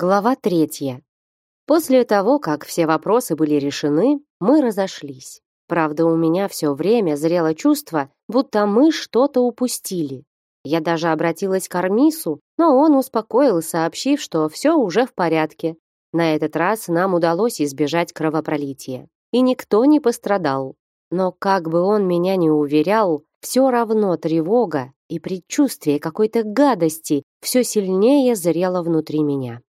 Глава третья. После того, как все вопросы были решены, мы разошлись. Правда, у меня все время зрело чувство, будто мы что-то упустили. Я даже обратилась к Армису, но он успокоил, сообщив, что все уже в порядке. На этот раз нам удалось избежать кровопролития. И никто не пострадал. Но как бы он меня ни уверял, все равно тревога и предчувствие какой-то гадости все сильнее зрело внутри меня.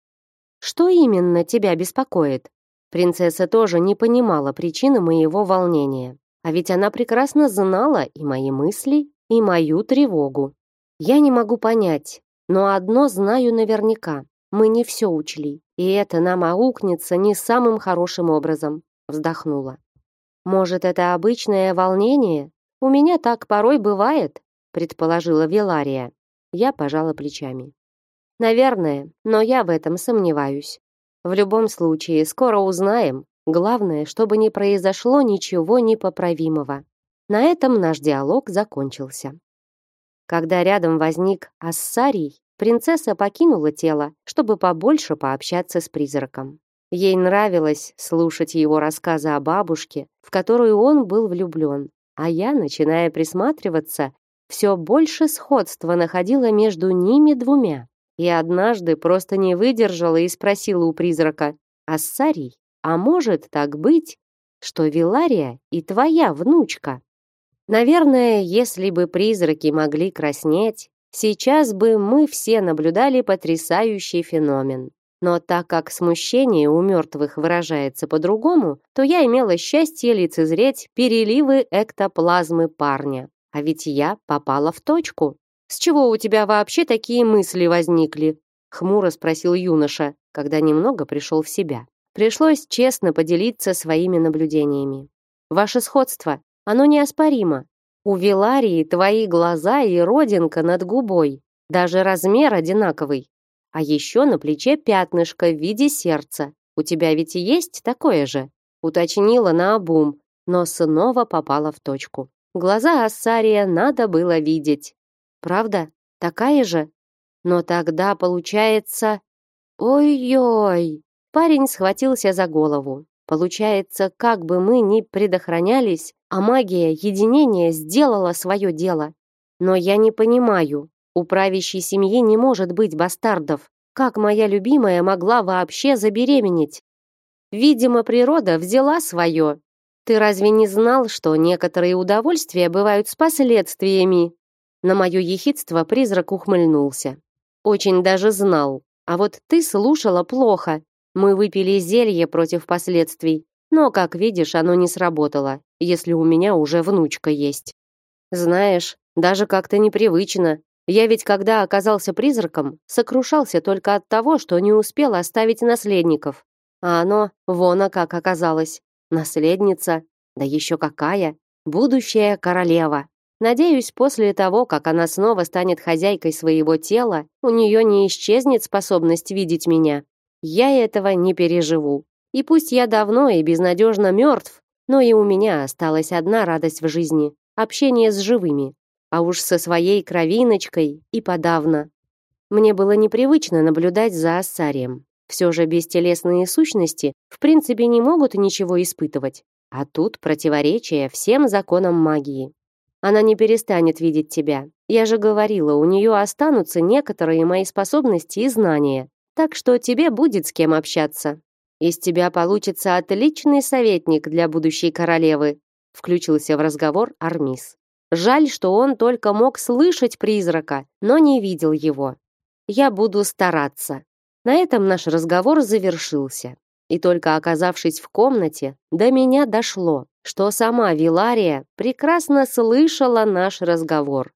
Что именно тебя беспокоит? Принцесса тоже не понимала причины моего волнения, а ведь она прекрасно знала и мои мысли, и мою тревогу. Я не могу понять, но одно знаю наверняка. Мы не все учли, и это нам аукнется не самым хорошим образом, вздохнула. Может, это обычное волнение? У меня так порой бывает, предположила Вилария. Я пожала плечами. Наверное, но я в этом сомневаюсь. В любом случае, скоро узнаем. Главное, чтобы не произошло ничего непоправимого. На этом наш диалог закончился. Когда рядом возник Ассарий, принцесса покинула тело, чтобы побольше пообщаться с призраком. Ей нравилось слушать его рассказы о бабушке, в которую он был влюблен, а я, начиная присматриваться, все больше сходства находила между ними двумя. И однажды просто не выдержала и спросила у призрака, «Ассарий, а может так быть, что Вилария и твоя внучка?» Наверное, если бы призраки могли краснеть, сейчас бы мы все наблюдали потрясающий феномен. Но так как смущение у мертвых выражается по-другому, то я имела счастье лицезреть переливы эктоплазмы парня. А ведь я попала в точку. «С чего у тебя вообще такие мысли возникли?» — хмуро спросил юноша, когда немного пришел в себя. Пришлось честно поделиться своими наблюдениями. «Ваше сходство, оно неоспоримо. У Виларии твои глаза и родинка над губой, даже размер одинаковый. А еще на плече пятнышко в виде сердца. У тебя ведь и есть такое же?» Уточнила наобум, но снова попала в точку. Глаза Ассария надо было видеть. Правда? Такая же? Но тогда получается... Ой-ой! Парень схватился за голову. Получается, как бы мы ни предохранялись, а магия единения сделала свое дело. Но я не понимаю, у правящей семьи не может быть бастардов. Как моя любимая могла вообще забеременеть? Видимо, природа взяла свое. Ты разве не знал, что некоторые удовольствия бывают с последствиями? На мое ехидство призрак ухмыльнулся. Очень даже знал. А вот ты слушала плохо. Мы выпили зелье против последствий, но, как видишь, оно не сработало, если у меня уже внучка есть. Знаешь, даже как-то непривычно. Я ведь, когда оказался призраком, сокрушался только от того, что не успел оставить наследников. А оно, вон, а как оказалось. Наследница, да еще какая, будущая королева. Надеюсь, после того, как она снова станет хозяйкой своего тела, у нее не исчезнет способность видеть меня. Я этого не переживу. И пусть я давно и безнадежно мертв, но и у меня осталась одна радость в жизни – общение с живыми. А уж со своей кровиночкой и подавно. Мне было непривычно наблюдать за Ассарием. Все же бестелесные сущности в принципе не могут ничего испытывать. А тут противоречие всем законам магии. Она не перестанет видеть тебя. Я же говорила, у нее останутся некоторые мои способности и знания. Так что тебе будет с кем общаться. Из тебя получится отличный советник для будущей королевы, включился в разговор Армис. Жаль, что он только мог слышать призрака, но не видел его. Я буду стараться. На этом наш разговор завершился. И только оказавшись в комнате, до меня дошло, что сама Вилария прекрасно слышала наш разговор.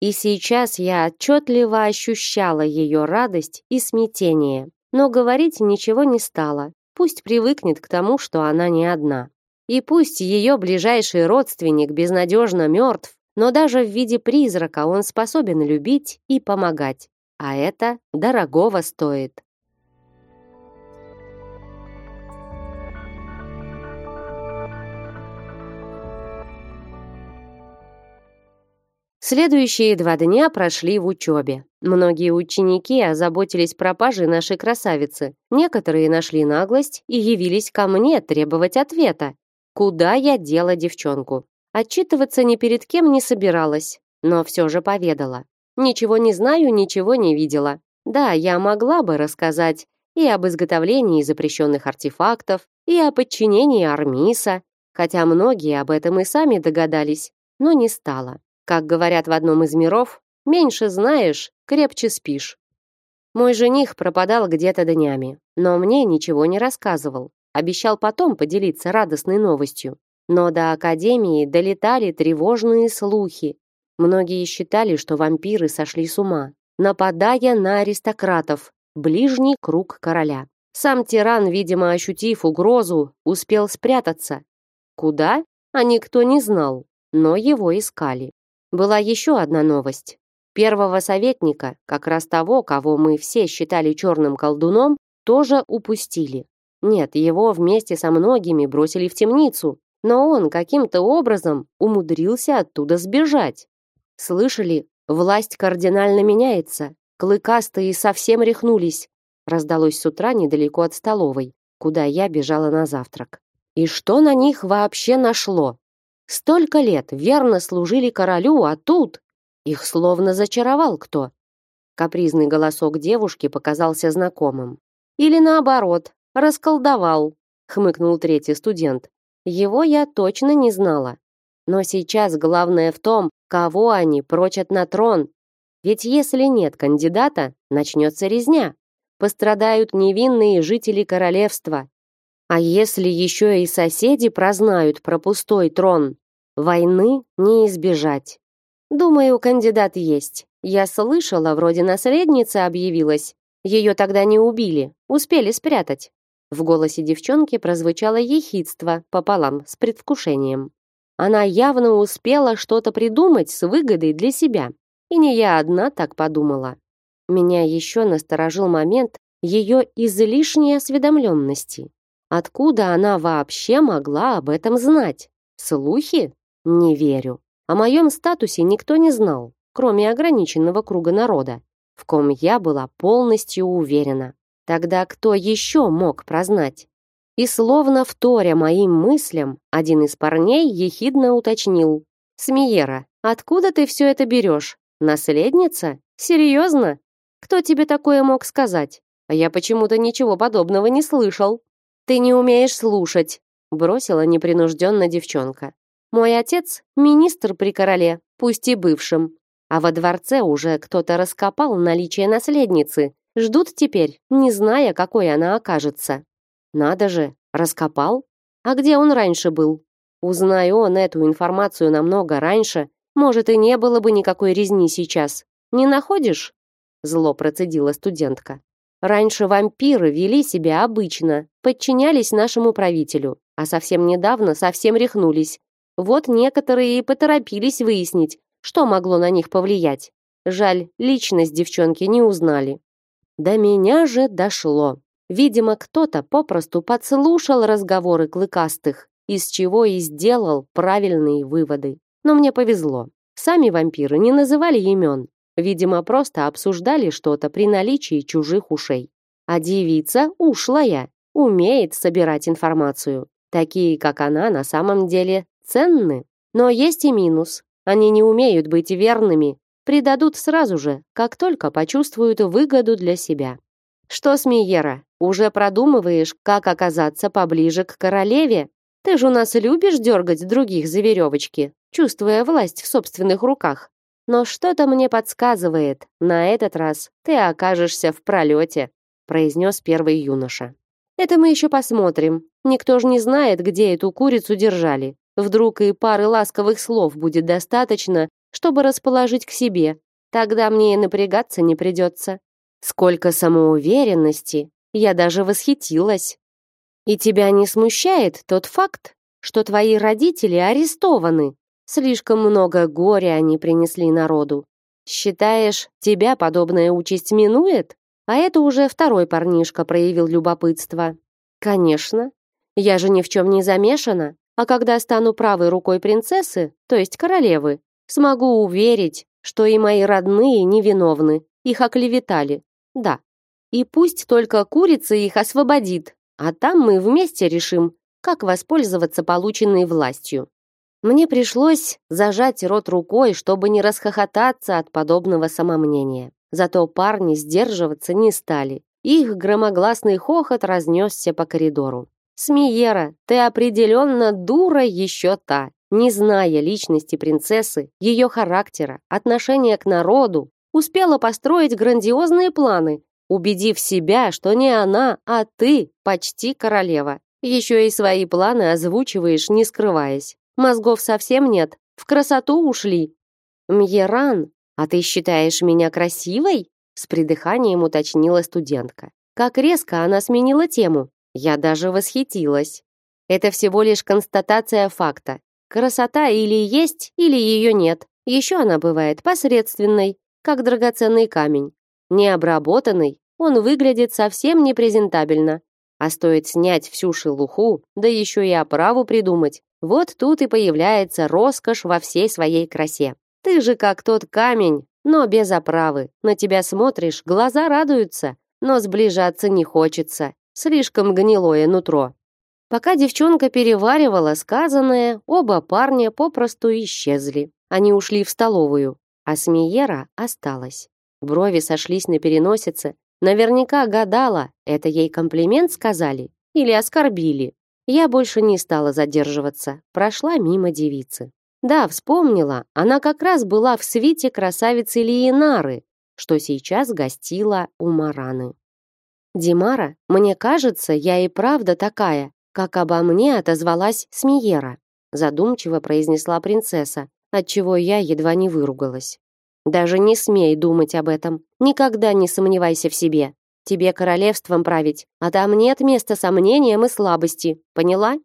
И сейчас я отчетливо ощущала ее радость и смятение, но говорить ничего не стала. Пусть привыкнет к тому, что она не одна. И пусть ее ближайший родственник безнадежно мертв, но даже в виде призрака он способен любить и помогать. А это дорогого стоит. Следующие два дня прошли в учебе. Многие ученики озаботились пропажей нашей красавицы. Некоторые нашли наглость и явились ко мне требовать ответа. Куда я дела девчонку? Отчитываться ни перед кем не собиралась, но все же поведала. Ничего не знаю, ничего не видела. Да, я могла бы рассказать и об изготовлении запрещенных артефактов, и о подчинении Армиса, хотя многие об этом и сами догадались, но не стала. Как говорят в одном из миров, меньше знаешь, крепче спишь. Мой жених пропадал где-то днями, но мне ничего не рассказывал. Обещал потом поделиться радостной новостью. Но до Академии долетали тревожные слухи. Многие считали, что вампиры сошли с ума, нападая на аристократов, ближний круг короля. Сам тиран, видимо, ощутив угрозу, успел спрятаться. Куда? А никто не знал, но его искали. Была еще одна новость. Первого советника, как раз того, кого мы все считали черным колдуном, тоже упустили. Нет, его вместе со многими бросили в темницу, но он каким-то образом умудрился оттуда сбежать. Слышали, власть кардинально меняется. Клыкастые совсем рехнулись. Раздалось с утра недалеко от столовой, куда я бежала на завтрак. И что на них вообще нашло? Столько лет верно служили королю, а тут их словно зачаровал кто. Капризный голосок девушки показался знакомым. Или наоборот, расколдовал, хмыкнул третий студент. Его я точно не знала. Но сейчас главное в том, кого они прочат на трон. Ведь если нет кандидата, начнется резня. Пострадают невинные жители королевства. А если еще и соседи прознают про пустой трон, войны не избежать. Думаю, кандидат есть. Я слышала, вроде наследница объявилась. Ее тогда не убили, успели спрятать. В голосе девчонки прозвучало ехидство пополам с предвкушением. Она явно успела что-то придумать с выгодой для себя. И не я одна так подумала. Меня еще насторожил момент ее излишней осведомленности. Откуда она вообще могла об этом знать? Слухи? Не верю. О моем статусе никто не знал, кроме ограниченного круга народа, в ком я была полностью уверена. Тогда кто еще мог прознать? И словно вторя моим мыслям, один из парней ехидно уточнил. «Смиера, откуда ты все это берешь? Наследница? Серьезно? Кто тебе такое мог сказать? А я почему-то ничего подобного не слышал». «Ты не умеешь слушать», — бросила непринужденно девчонка. «Мой отец — министр при короле, пусть и бывшим. А во дворце уже кто-то раскопал наличие наследницы, Ждут теперь, не зная, какой она окажется. Надо же, раскопал? А где он раньше был? Узнай он эту информацию намного раньше, может, и не было бы никакой резни сейчас. Не находишь? Зло процедила студентка. Раньше вампиры вели себя обычно, подчинялись нашему правителю, а совсем недавно совсем рехнулись. Вот некоторые и поторопились выяснить, что могло на них повлиять. Жаль, личность девчонки не узнали. До меня же дошло. Видимо, кто-то попросту подслушал разговоры клыкастых, из чего и сделал правильные выводы. Но мне повезло. Сами вампиры не называли имен. Видимо, просто обсуждали что-то при наличии чужих ушей. А девица ушлая, умеет собирать информацию. Такие, как она, на самом деле ценны. Но есть и минус. Они не умеют быть верными предадут сразу же, как только почувствуют выгоду для себя. Что, Смиера, уже продумываешь, как оказаться поближе к королеве? Ты же у нас любишь дергать других за веревочки, чувствуя власть в собственных руках. Но что-то мне подсказывает, на этот раз ты окажешься в пролете, произнес первый юноша. Это мы еще посмотрим. Никто же не знает, где эту курицу держали. Вдруг и пары ласковых слов будет достаточно, чтобы расположить к себе. Тогда мне и напрягаться не придется. Сколько самоуверенности! Я даже восхитилась. И тебя не смущает тот факт, что твои родители арестованы? Слишком много горя они принесли народу. Считаешь, тебя подобная участь минует? А это уже второй парнишка проявил любопытство. Конечно. Я же ни в чем не замешана. А когда стану правой рукой принцессы, то есть королевы, смогу уверить, что и мои родные невиновны, их оклеветали. Да. И пусть только курица их освободит, а там мы вместе решим, как воспользоваться полученной властью. Мне пришлось зажать рот рукой, чтобы не расхохотаться от подобного самомнения. Зато парни сдерживаться не стали. Их громогласный хохот разнесся по коридору. «Смиера, ты определенно дура еще та. Не зная личности принцессы, ее характера, отношения к народу, успела построить грандиозные планы, убедив себя, что не она, а ты почти королева. Еще и свои планы озвучиваешь, не скрываясь. Мозгов совсем нет, в красоту ушли. Мьеран, а ты считаешь меня красивой? С придыханием уточнила студентка. Как резко она сменила тему. Я даже восхитилась. Это всего лишь констатация факта. Красота или есть, или ее нет. Еще она бывает посредственной, как драгоценный камень. Необработанный, он выглядит совсем непрезентабельно. А стоит снять всю шелуху, да еще и оправу придумать, вот тут и появляется роскошь во всей своей красе. Ты же как тот камень, но без оправы. На тебя смотришь, глаза радуются, но сближаться не хочется. Слишком гнилое нутро. Пока девчонка переваривала сказанное, оба парня попросту исчезли. Они ушли в столовую, а Смиера осталась. Брови сошлись на переносице. Наверняка гадала, это ей комплимент сказали или оскорбили. Я больше не стала задерживаться, прошла мимо девицы. Да, вспомнила, она как раз была в свите красавицы Лиенары, что сейчас гостила у Мараны. «Димара, мне кажется, я и правда такая, как обо мне отозвалась Смиера», задумчиво произнесла принцесса, отчего я едва не выругалась. «Даже не смей думать об этом, никогда не сомневайся в себе. Тебе королевством править, а там нет места сомнениям и слабости. Поняла?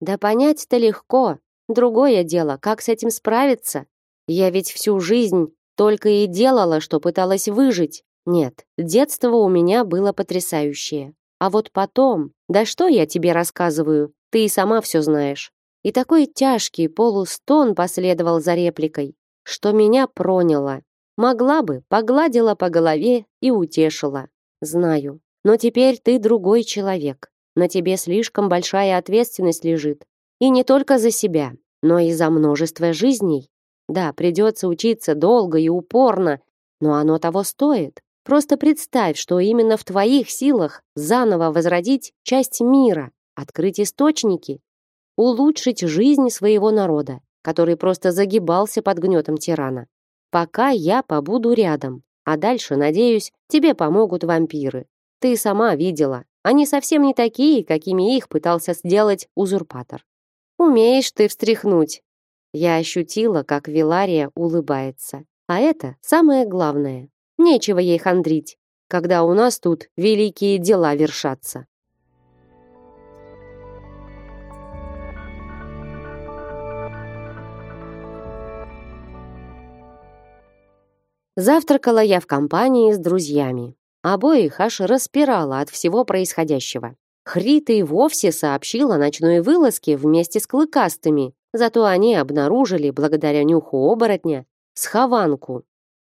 Да понять-то легко. Другое дело, как с этим справиться? Я ведь всю жизнь только и делала, что пыталась выжить. Нет, детство у меня было потрясающее. А вот потом, да что я тебе рассказываю, ты и сама все знаешь. И такой тяжкий полустон последовал за репликой, что меня проняло. Могла бы, погладила по голове и утешила. Знаю. Но теперь ты другой человек. На тебе слишком большая ответственность лежит. И не только за себя, но и за множество жизней. Да, придется учиться долго и упорно, но оно того стоит. Просто представь, что именно в твоих силах заново возродить часть мира, открыть источники, улучшить жизнь своего народа, который просто загибался под гнетом тирана. Пока я побуду рядом, а дальше, надеюсь, тебе помогут вампиры. Ты сама видела, они совсем не такие, какими их пытался сделать узурпатор. Умеешь ты встряхнуть. Я ощутила, как Вилария улыбается. А это самое главное. Нечего ей хандрить, когда у нас тут великие дела вершатся. Завтракала я в компании с друзьями. Обоих аж распирала от всего происходящего. Хрита и вовсе сообщила о ночной вылазке вместе с клыкастыми, зато они обнаружили, благодаря нюху оборотня, схованку,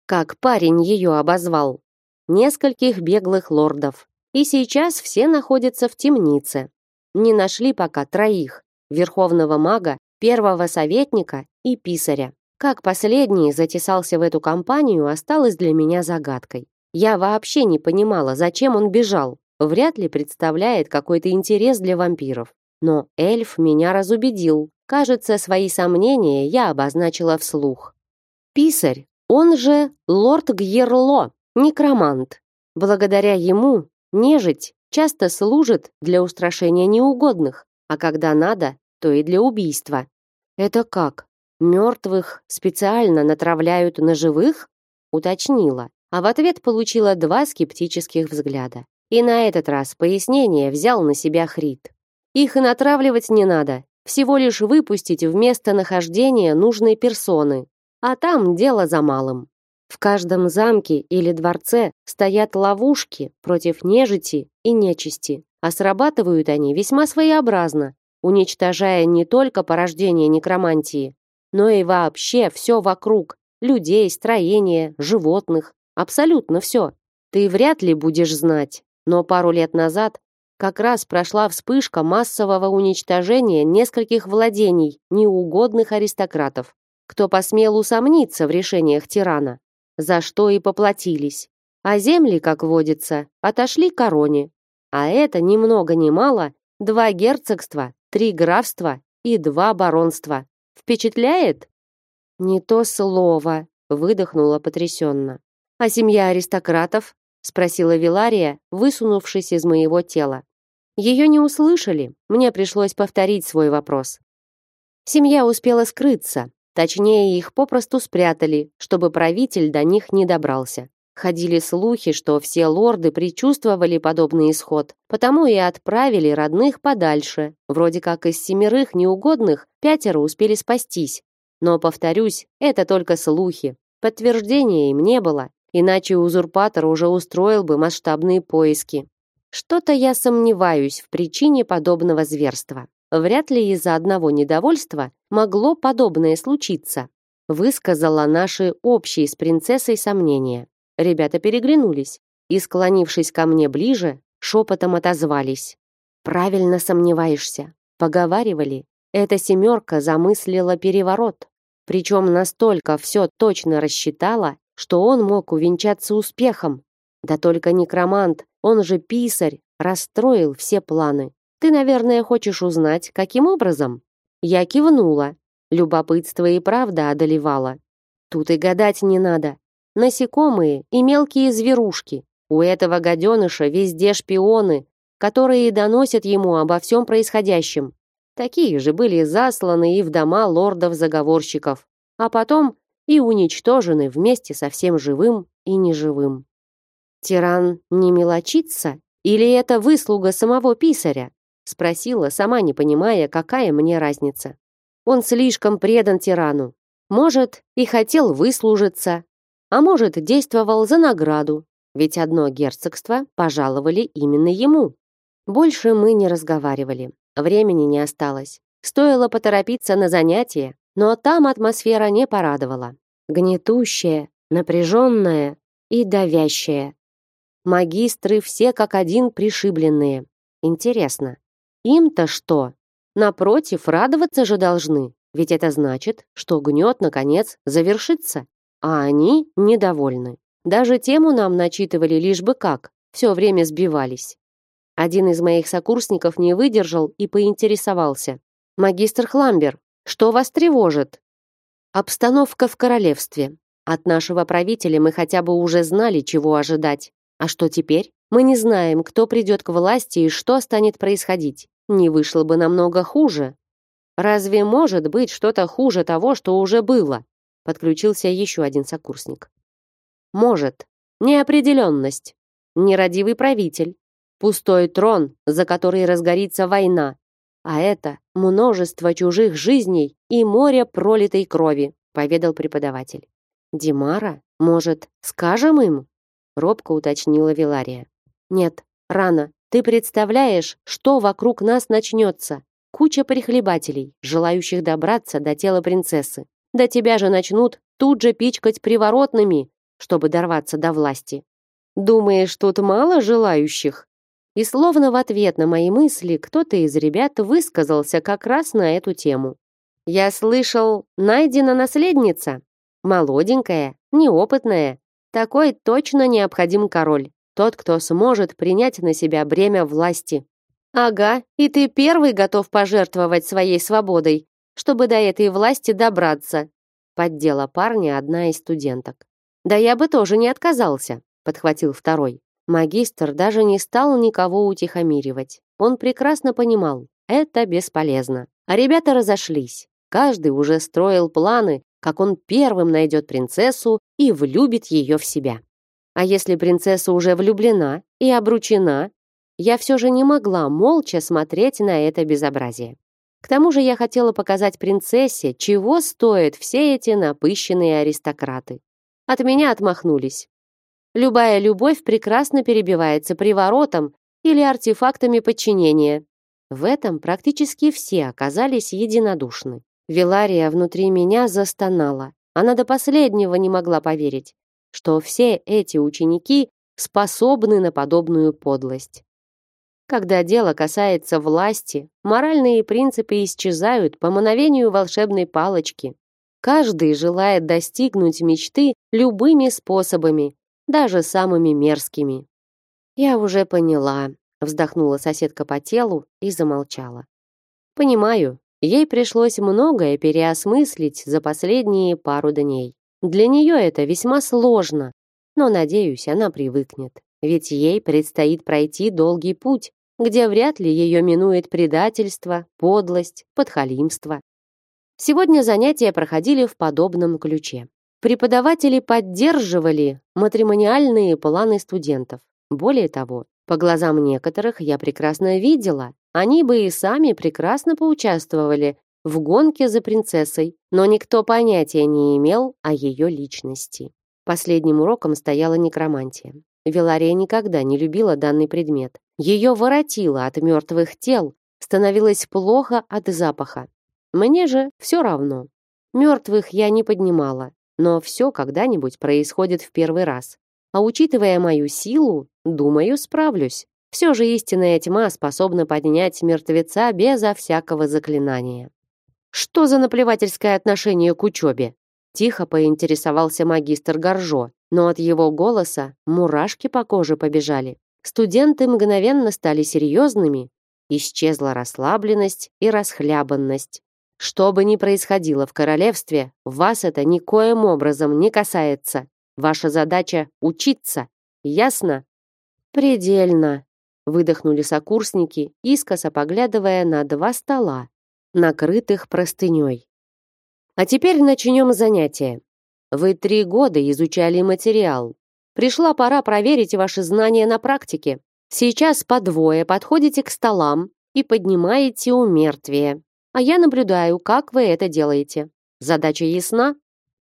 как парень ее обозвал, нескольких беглых лордов. И сейчас все находятся в темнице. Не нашли пока троих, верховного мага, первого советника и писаря. Как последний затесался в эту компанию, осталось для меня загадкой. Я вообще не понимала, зачем он бежал. Вряд ли представляет какой-то интерес для вампиров. Но эльф меня разубедил. Кажется, свои сомнения я обозначила вслух. Писарь, он же лорд Гьерло, некромант. Благодаря ему нежить часто служит для устрашения неугодных, а когда надо, то и для убийства. Это как? Мертвых специально натравляют на живых? Уточнила, а в ответ получила два скептических взгляда. И на этот раз пояснение взял на себя Хрит. Их и натравливать не надо, всего лишь выпустить в место нахождения нужной персоны, а там дело за малым. В каждом замке или дворце стоят ловушки против нежити и нечисти, а срабатывают они весьма своеобразно, уничтожая не только порождение некромантии, но и вообще все вокруг. Людей, строения, животных. Абсолютно все. Ты вряд ли будешь знать, но пару лет назад как раз прошла вспышка массового уничтожения нескольких владений неугодных аристократов. Кто посмел усомниться в решениях тирана, за что и поплатились. А земли, как водится, отошли короне. А это ни много ни мало два герцогства, три графства и два баронства. Впечатляет? Не то слово, выдохнула потрясенно. А семья аристократов? спросила Вилария, высунувшись из моего тела. Ее не услышали, мне пришлось повторить свой вопрос. Семья успела скрыться, точнее, их попросту спрятали, чтобы правитель до них не добрался. Ходили слухи, что все лорды предчувствовали подобный исход, потому и отправили родных подальше. Вроде как из семерых неугодных пятеро успели спастись. Но, повторюсь, это только слухи. Подтверждения им не было, иначе узурпатор уже устроил бы масштабные поиски. Что-то я сомневаюсь в причине подобного зверства. Вряд ли из-за одного недовольства могло подобное случиться. Высказала наши общие с принцессой сомнения. Ребята переглянулись и, склонившись ко мне ближе, шепотом отозвались. «Правильно сомневаешься. Поговаривали. Эта семерка замыслила переворот. Причем настолько все точно рассчитала, что он мог увенчаться успехом. Да только некромант он же писарь, расстроил все планы. Ты, наверное, хочешь узнать, каким образом? Я кивнула. Любопытство и правда одолевало. Тут и гадать не надо. Насекомые и мелкие зверушки. У этого гаденыша везде шпионы, которые доносят ему обо всем происходящем. Такие же были засланы и в дома лордов-заговорщиков, а потом и уничтожены вместе со всем живым и неживым. Тиран не мелочится или это выслуга самого писаря? спросила, сама не понимая, какая мне разница. Он слишком предан тирану. Может, и хотел выслужиться, а может, действовал за награду, ведь одно герцогство пожаловали именно ему. Больше мы не разговаривали. Времени не осталось. Стоило поторопиться на занятия, но там атмосфера не порадовала. Гнетущая, напряженная и давящая. Магистры все как один пришибленные. Интересно, им-то что? Напротив, радоваться же должны, ведь это значит, что гнет, наконец, завершится. А они недовольны. Даже тему нам начитывали лишь бы как, все время сбивались. Один из моих сокурсников не выдержал и поинтересовался. «Магистр Хламбер, что вас тревожит?» «Обстановка в королевстве. От нашего правителя мы хотя бы уже знали, чего ожидать. А что теперь? Мы не знаем, кто придет к власти и что станет происходить. Не вышло бы намного хуже. Разве может быть что-то хуже того, что уже было? Подключился еще один сокурсник. Может. Неопределенность. Нерадивый правитель. Пустой трон, за который разгорится война. А это множество чужих жизней и море пролитой крови, поведал преподаватель. Димара, может, скажем им? робко уточнила Вилария. Нет, рано. Ты представляешь, что вокруг нас начнется? Куча прихлебателей, желающих добраться до тела принцессы. До тебя же начнут тут же пичкать приворотными, чтобы дорваться до власти. Думаешь, тут мало желающих? И словно в ответ на мои мысли кто-то из ребят высказался как раз на эту тему. Я слышал, найдена наследница. Молоденькая, неопытная, такой точно необходим король, тот, кто сможет принять на себя бремя власти. Ага, и ты первый готов пожертвовать своей свободой, чтобы до этой власти добраться. Поддела парня одна из студенток. Да я бы тоже не отказался, подхватил второй. Магистр даже не стал никого утихомиривать. Он прекрасно понимал, это бесполезно. А ребята разошлись. Каждый уже строил планы, как он первым найдет принцессу и влюбит ее в себя. А если принцесса уже влюблена и обручена, я все же не могла молча смотреть на это безобразие. К тому же я хотела показать принцессе, чего стоят все эти напыщенные аристократы. От меня отмахнулись. Любая любовь прекрасно перебивается приворотом или артефактами подчинения. В этом практически все оказались единодушны. Вилария внутри меня застонала. Она до последнего не могла поверить, что все эти ученики способны на подобную подлость. Когда дело касается власти, моральные принципы исчезают по мановению волшебной палочки. Каждый желает достигнуть мечты любыми способами, даже самыми мерзкими. Я уже поняла, вздохнула соседка по телу и замолчала. Понимаю, ей пришлось многое переосмыслить за последние пару дней. Для нее это весьма сложно, но, надеюсь, она привыкнет. Ведь ей предстоит пройти долгий путь, где вряд ли ее минует предательство, подлость, подхалимство. Сегодня занятия проходили в подобном ключе. Преподаватели поддерживали матримониальные планы студентов. Более того, по глазам некоторых я прекрасно видела, они бы и сами прекрасно поучаствовали в гонке за принцессой, но никто понятия не имел о ее личности. Последним уроком стояла некромантия. Вилария никогда не любила данный предмет. Ее воротило от мертвых тел, становилось плохо от запаха. Мне же все равно. Мертвых я не поднимала, но все когда-нибудь происходит в первый раз. А учитывая мою силу, думаю, справлюсь. Все же истинная тьма способна поднять мертвеца безо всякого заклинания. Что за наплевательское отношение к учебе? Тихо поинтересовался магистр Горжо, но от его голоса мурашки по коже побежали. Студенты мгновенно стали серьезными, исчезла расслабленность и расхлябанность. Что бы ни происходило в королевстве, вас это никоим образом не касается. Ваша задача — учиться. Ясно? Предельно. Выдохнули сокурсники, искоса поглядывая на два стола, накрытых простыней. А теперь начнем занятие. Вы три года изучали материал. Пришла пора проверить ваши знания на практике. Сейчас по двое подходите к столам и поднимаете умертвие. А я наблюдаю, как вы это делаете. Задача ясна?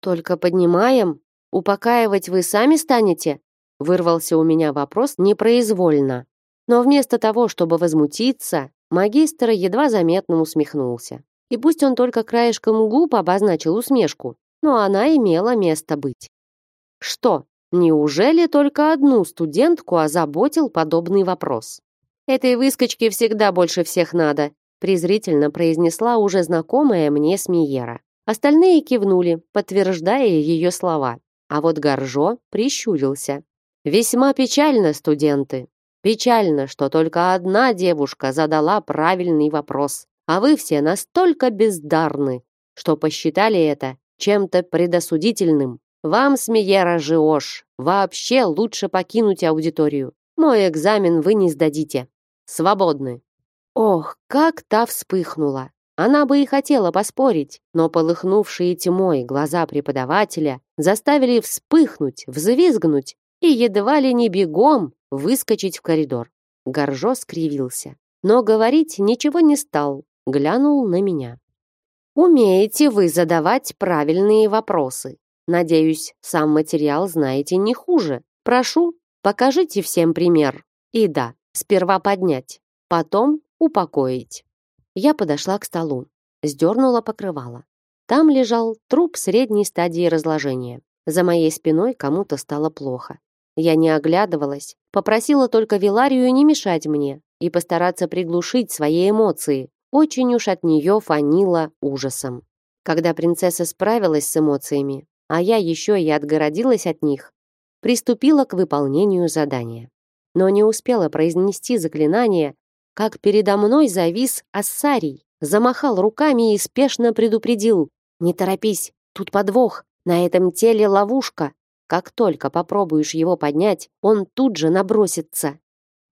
Только поднимаем? Упокаивать вы сами станете? Вырвался у меня вопрос непроизвольно. Но вместо того, чтобы возмутиться, магистр едва заметно усмехнулся. И пусть он только краешком губ обозначил усмешку, но она имела место быть. Что, неужели только одну студентку озаботил подобный вопрос? Этой выскочке всегда больше всех надо, презрительно произнесла уже знакомая мне Смиера. Остальные кивнули, подтверждая ее слова. А вот Горжо прищурился. Весьма печально, студенты. Печально, что только одна девушка задала правильный вопрос. А вы все настолько бездарны, что посчитали это чем-то предосудительным. Вам, Смеера Жиош, вообще лучше покинуть аудиторию. Мой экзамен вы не сдадите. Свободны. Ох, как та вспыхнула. Она бы и хотела поспорить, но полыхнувшие тьмой глаза преподавателя заставили вспыхнуть, взвизгнуть и едва ли не бегом выскочить в коридор. Горжо скривился, но говорить ничего не стал, глянул на меня. Умеете вы задавать правильные вопросы. Надеюсь, сам материал знаете не хуже. Прошу, покажите всем пример. И да, сперва поднять, потом упокоить. Я подошла к столу, сдернула покрывало. Там лежал труп средней стадии разложения. За моей спиной кому-то стало плохо. Я не оглядывалась, попросила только Виларию не мешать мне и постараться приглушить свои эмоции, очень уж от нее фанило ужасом. Когда принцесса справилась с эмоциями, а я еще и отгородилась от них, приступила к выполнению задания. Но не успела произнести заклинание, как передо мной завис Ассарий, замахал руками и спешно предупредил. «Не торопись, тут подвох, на этом теле ловушка. Как только попробуешь его поднять, он тут же набросится.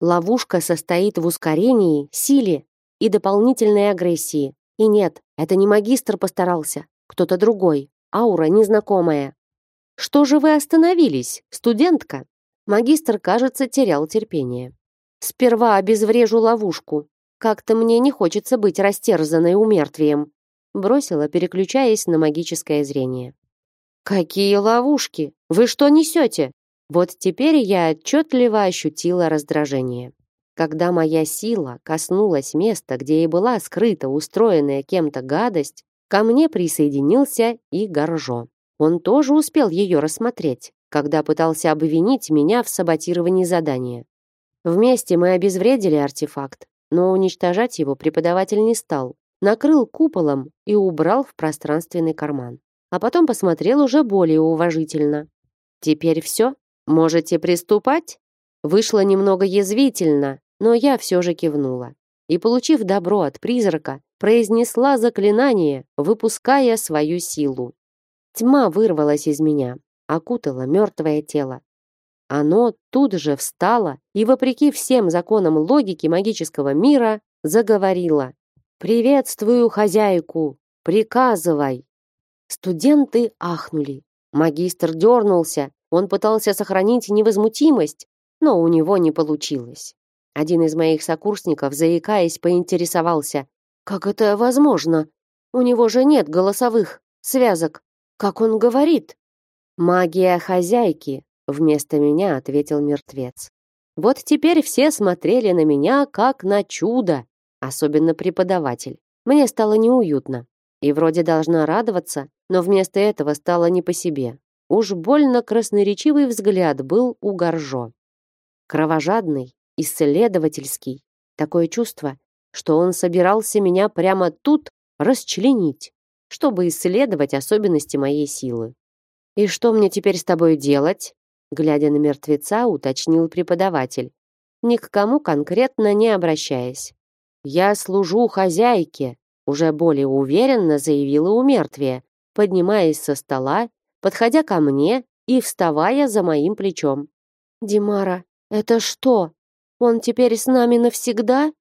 Ловушка состоит в ускорении, силе и дополнительной агрессии. И нет, это не магистр постарался, кто-то другой, аура незнакомая. Что же вы остановились, студентка? Магистр, кажется, терял терпение. Сперва обезврежу ловушку. Как-то мне не хочется быть растерзанной умертвием, бросила, переключаясь на магическое зрение. Какие ловушки? Вы что несете? Вот теперь я отчетливо ощутила раздражение. Когда моя сила коснулась места, где и была скрыта устроенная кем-то гадость, Ко мне присоединился и Горжо. Он тоже успел ее рассмотреть, когда пытался обвинить меня в саботировании задания. Вместе мы обезвредили артефакт, но уничтожать его преподаватель не стал. Накрыл куполом и убрал в пространственный карман. А потом посмотрел уже более уважительно. «Теперь все? Можете приступать?» Вышло немного язвительно, но я все же кивнула. И, получив добро от призрака, произнесла заклинание, выпуская свою силу. Тьма вырвалась из меня, окутала мертвое тело. Оно тут же встало и, вопреки всем законам логики магического мира, заговорило. «Приветствую хозяйку! Приказывай!» Студенты ахнули. Магистр дернулся. Он пытался сохранить невозмутимость, но у него не получилось. Один из моих сокурсников, заикаясь, поинтересовался. «Как это возможно? У него же нет голосовых связок. Как он говорит?» «Магия хозяйки», Вместо меня ответил мертвец. Вот теперь все смотрели на меня как на чудо, особенно преподаватель. Мне стало неуютно. И вроде должна радоваться, но вместо этого стало не по себе. Уж больно красноречивый взгляд был у Горжо. Кровожадный, исследовательский. Такое чувство, что он собирался меня прямо тут расчленить, чтобы исследовать особенности моей силы. «И что мне теперь с тобой делать?» глядя на мертвеца, уточнил преподаватель, ни к кому конкретно не обращаясь. «Я служу хозяйке», уже более уверенно заявила у мертвия, поднимаясь со стола, подходя ко мне и вставая за моим плечом. «Димара, это что? Он теперь с нами навсегда?»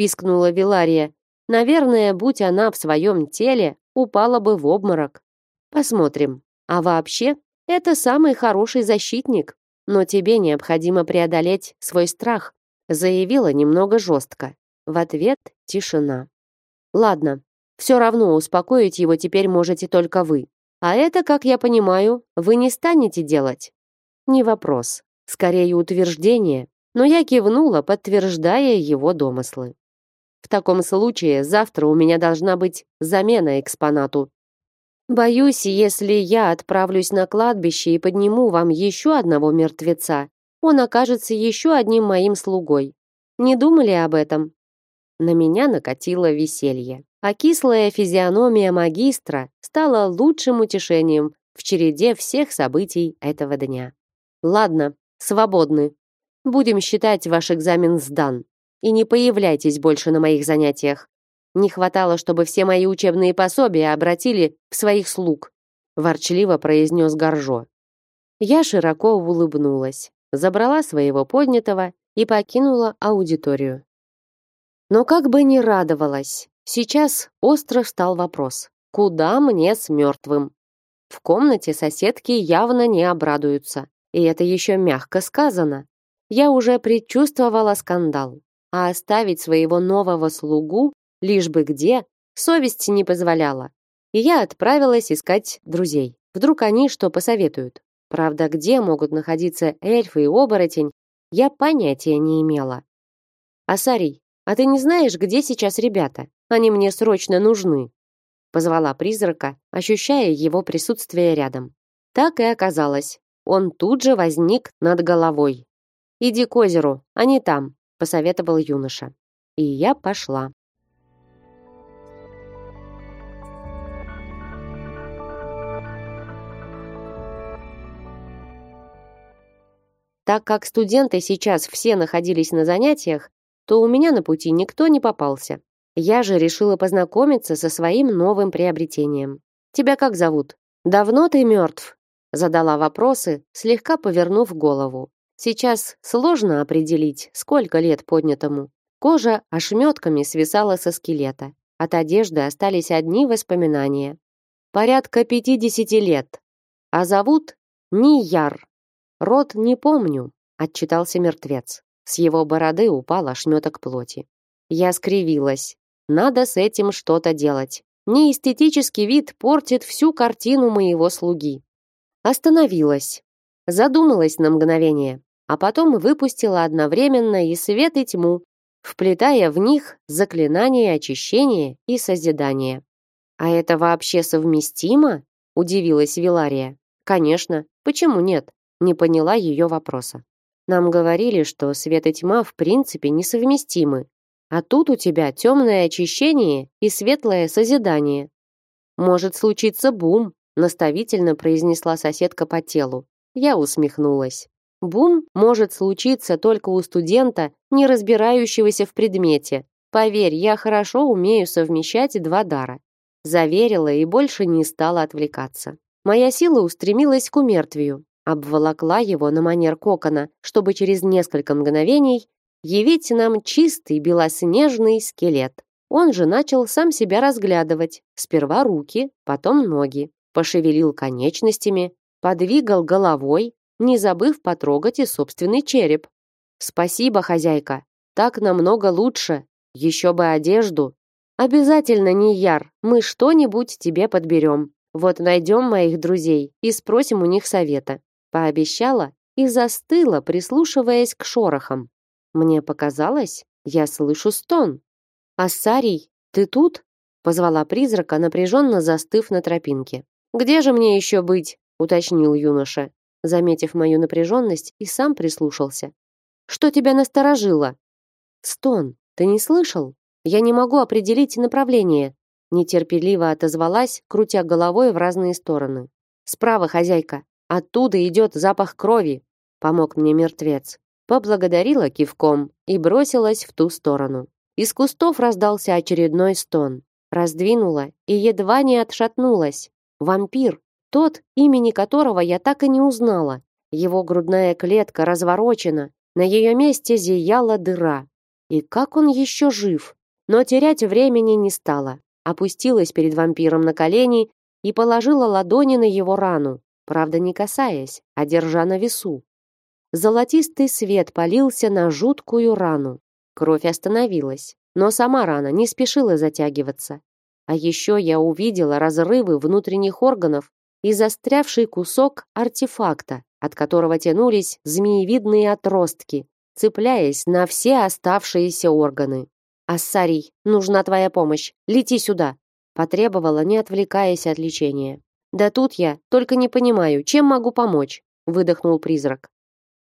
пискнула Вилария. Наверное, будь она в своем теле, упала бы в обморок. Посмотрим. А вообще, это самый хороший защитник, но тебе необходимо преодолеть свой страх, заявила немного жестко. В ответ тишина. Ладно, все равно успокоить его теперь можете только вы. А это, как я понимаю, вы не станете делать. Не вопрос, скорее утверждение, но я кивнула, подтверждая его домыслы. В таком случае завтра у меня должна быть замена экспонату, Боюсь, если я отправлюсь на кладбище и подниму вам еще одного мертвеца, он окажется еще одним моим слугой. Не думали об этом? На меня накатило веселье, а кислая физиономия магистра стала лучшим утешением в череде всех событий этого дня. Ладно, свободны. Будем считать ваш экзамен сдан. И не появляйтесь больше на моих занятиях. Не хватало, чтобы все мои учебные пособия обратили в своих слуг, ворчливо произнес Горжо. Я широко улыбнулась, забрала своего поднятого и покинула аудиторию. Но как бы ни радовалась, сейчас остро встал вопрос: куда мне с мертвым? В комнате соседки явно не обрадуются, и это еще мягко сказано. Я уже предчувствовала скандал, а оставить своего нового слугу лишь бы где, совесть не позволяла. И я отправилась искать друзей. Вдруг они что посоветуют. Правда, где могут находиться эльфы и оборотень, я понятия не имела. «Асарий, а ты не знаешь, где сейчас ребята? Они мне срочно нужны», позвала призрака, ощущая его присутствие рядом. Так и оказалось. Он тут же возник над головой. «Иди к озеру, они там», посоветовал юноша. И я пошла. Так как студенты сейчас все находились на занятиях, то у меня на пути никто не попался. Я же решила познакомиться со своим новым приобретением. Тебя как зовут? Давно ты мертв? Задала вопросы, слегка повернув голову. Сейчас сложно определить, сколько лет поднятому. Кожа ошметками свисала со скелета. От одежды остались одни воспоминания. Порядка пятидесяти лет. А зовут Нияр. Род не помню, отчитался мертвец. С его бороды упал ошметок плоти. Я скривилась. Надо с этим что-то делать. Неэстетический вид портит всю картину моего слуги. Остановилась. Задумалась на мгновение, а потом выпустила одновременно и свет, и тьму, вплетая в них заклинания очищения и созидания. А это вообще совместимо? Удивилась Вилария. Конечно, почему нет? Не поняла ее вопроса. Нам говорили, что свет и тьма в принципе несовместимы. А тут у тебя темное очищение и светлое созидание. Может случиться бум, наставительно произнесла соседка по телу. Я усмехнулась. Бум может случиться только у студента, не разбирающегося в предмете. Поверь, я хорошо умею совмещать два дара. Заверила и больше не стала отвлекаться. Моя сила устремилась к умертвию, обволокла его на манер кокона, чтобы через несколько мгновений явить нам чистый белоснежный скелет. Он же начал сам себя разглядывать. Сперва руки, потом ноги. Пошевелил конечностями, подвигал головой, не забыв потрогать и собственный череп. «Спасибо, хозяйка, так намного лучше. Еще бы одежду. Обязательно, не яр, мы что-нибудь тебе подберем. Вот найдем моих друзей и спросим у них совета». Пообещала и застыла, прислушиваясь к шорохам. Мне показалось, я слышу стон. «Ассарий, ты тут?» позвала призрака, напряженно застыв на тропинке. «Где же мне еще быть?» уточнил юноша заметив мою напряженность, и сам прислушался. Что тебя насторожило? Стон. Ты не слышал? Я не могу определить направление, нетерпеливо отозвалась, крутя головой в разные стороны. Справа, хозяйка. Оттуда идет запах крови, помог мне мертвец. Поблагодарила кивком и бросилась в ту сторону. Из кустов раздался очередной стон. Раздвинула и едва не отшатнулась. Вампир, тот, имени которого я так и не узнала. Его грудная клетка разворочена, на ее месте зияла дыра. И как он еще жив? Но терять времени не стала. Опустилась перед вампиром на колени и положила ладони на его рану, правда не касаясь, а держа на весу. Золотистый свет полился на жуткую рану. Кровь остановилась, но сама рана не спешила затягиваться. А еще я увидела разрывы внутренних органов и застрявший кусок артефакта, от которого тянулись змеевидные отростки, цепляясь на все оставшиеся органы. «Ассарий, нужна твоя помощь. Лети сюда!» потребовала, не отвлекаясь от лечения. «Да тут я, только не понимаю, чем могу помочь?» выдохнул призрак.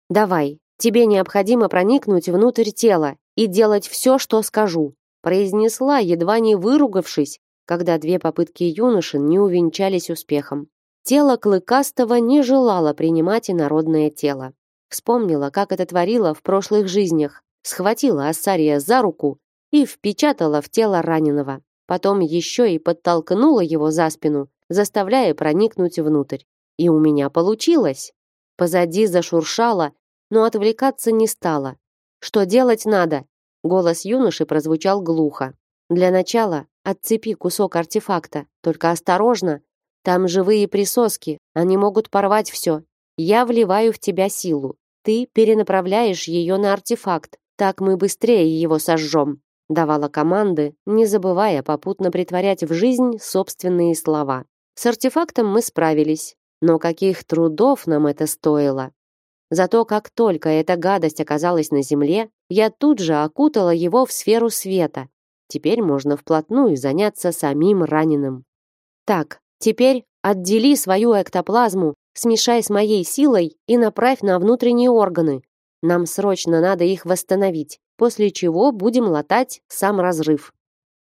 «Давай, тебе необходимо проникнуть внутрь тела и делать все, что скажу», произнесла, едва не выругавшись, когда две попытки юношин не увенчались успехом. Тело Клыкастого не желало принимать инородное тело. Вспомнила, как это творила в прошлых жизнях. Схватила Ассария за руку и впечатала в тело раненого. Потом еще и подтолкнула его за спину, заставляя проникнуть внутрь. И у меня получилось. Позади зашуршало, но отвлекаться не стала. Что делать надо? Голос юноши прозвучал глухо. Для начала отцепи кусок артефакта, только осторожно, там живые присоски, они могут порвать все. Я вливаю в тебя силу. Ты перенаправляешь ее на артефакт. Так мы быстрее его сожжем. Давала команды, не забывая попутно притворять в жизнь собственные слова. С артефактом мы справились, но каких трудов нам это стоило. Зато как только эта гадость оказалась на земле, я тут же окутала его в сферу света. Теперь можно вплотную заняться самим раненым. Так, Теперь отдели свою эктоплазму, смешай с моей силой и направь на внутренние органы. Нам срочно надо их восстановить, после чего будем латать сам разрыв.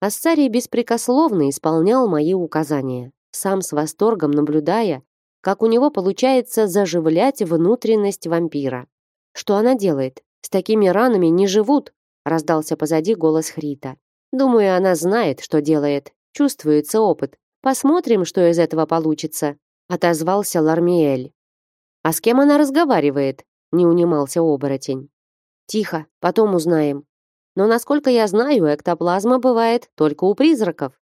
Ассарий беспрекословно исполнял мои указания, сам с восторгом наблюдая, как у него получается заживлять внутренность вампира. Что она делает? С такими ранами не живут, раздался позади голос Хрита. Думаю, она знает, что делает. Чувствуется опыт. Посмотрим, что из этого получится, отозвался Лармиэль. А с кем она разговаривает? не унимался оборотень. Тихо, потом узнаем. Но насколько я знаю, эктоплазма бывает только у призраков.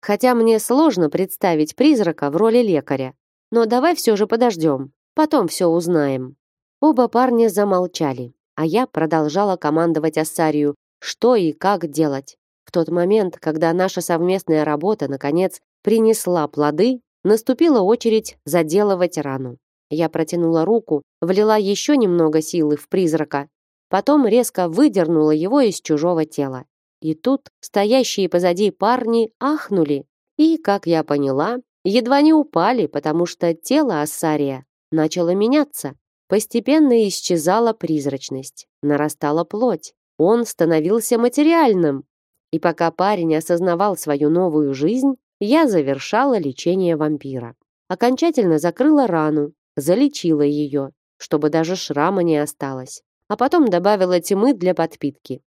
Хотя мне сложно представить призрака в роли лекаря. Но давай все же подождем, потом все узнаем. Оба парня замолчали, а я продолжала командовать Ассарию, что и как делать. В тот момент, когда наша совместная работа наконец принесла плоды, наступила очередь заделывать рану. Я протянула руку, влила еще немного силы в призрака, потом резко выдернула его из чужого тела. И тут стоящие позади парни ахнули И, как я поняла, едва не упали, потому что тело Ассария начало меняться. Постепенно исчезала призрачность, нарастала плоть. Он становился материальным. И пока парень осознавал свою новую жизнь, я завершала лечение вампира. Окончательно закрыла рану, залечила ее, чтобы даже шрама не осталось. А потом добавила тьмы для подпитки.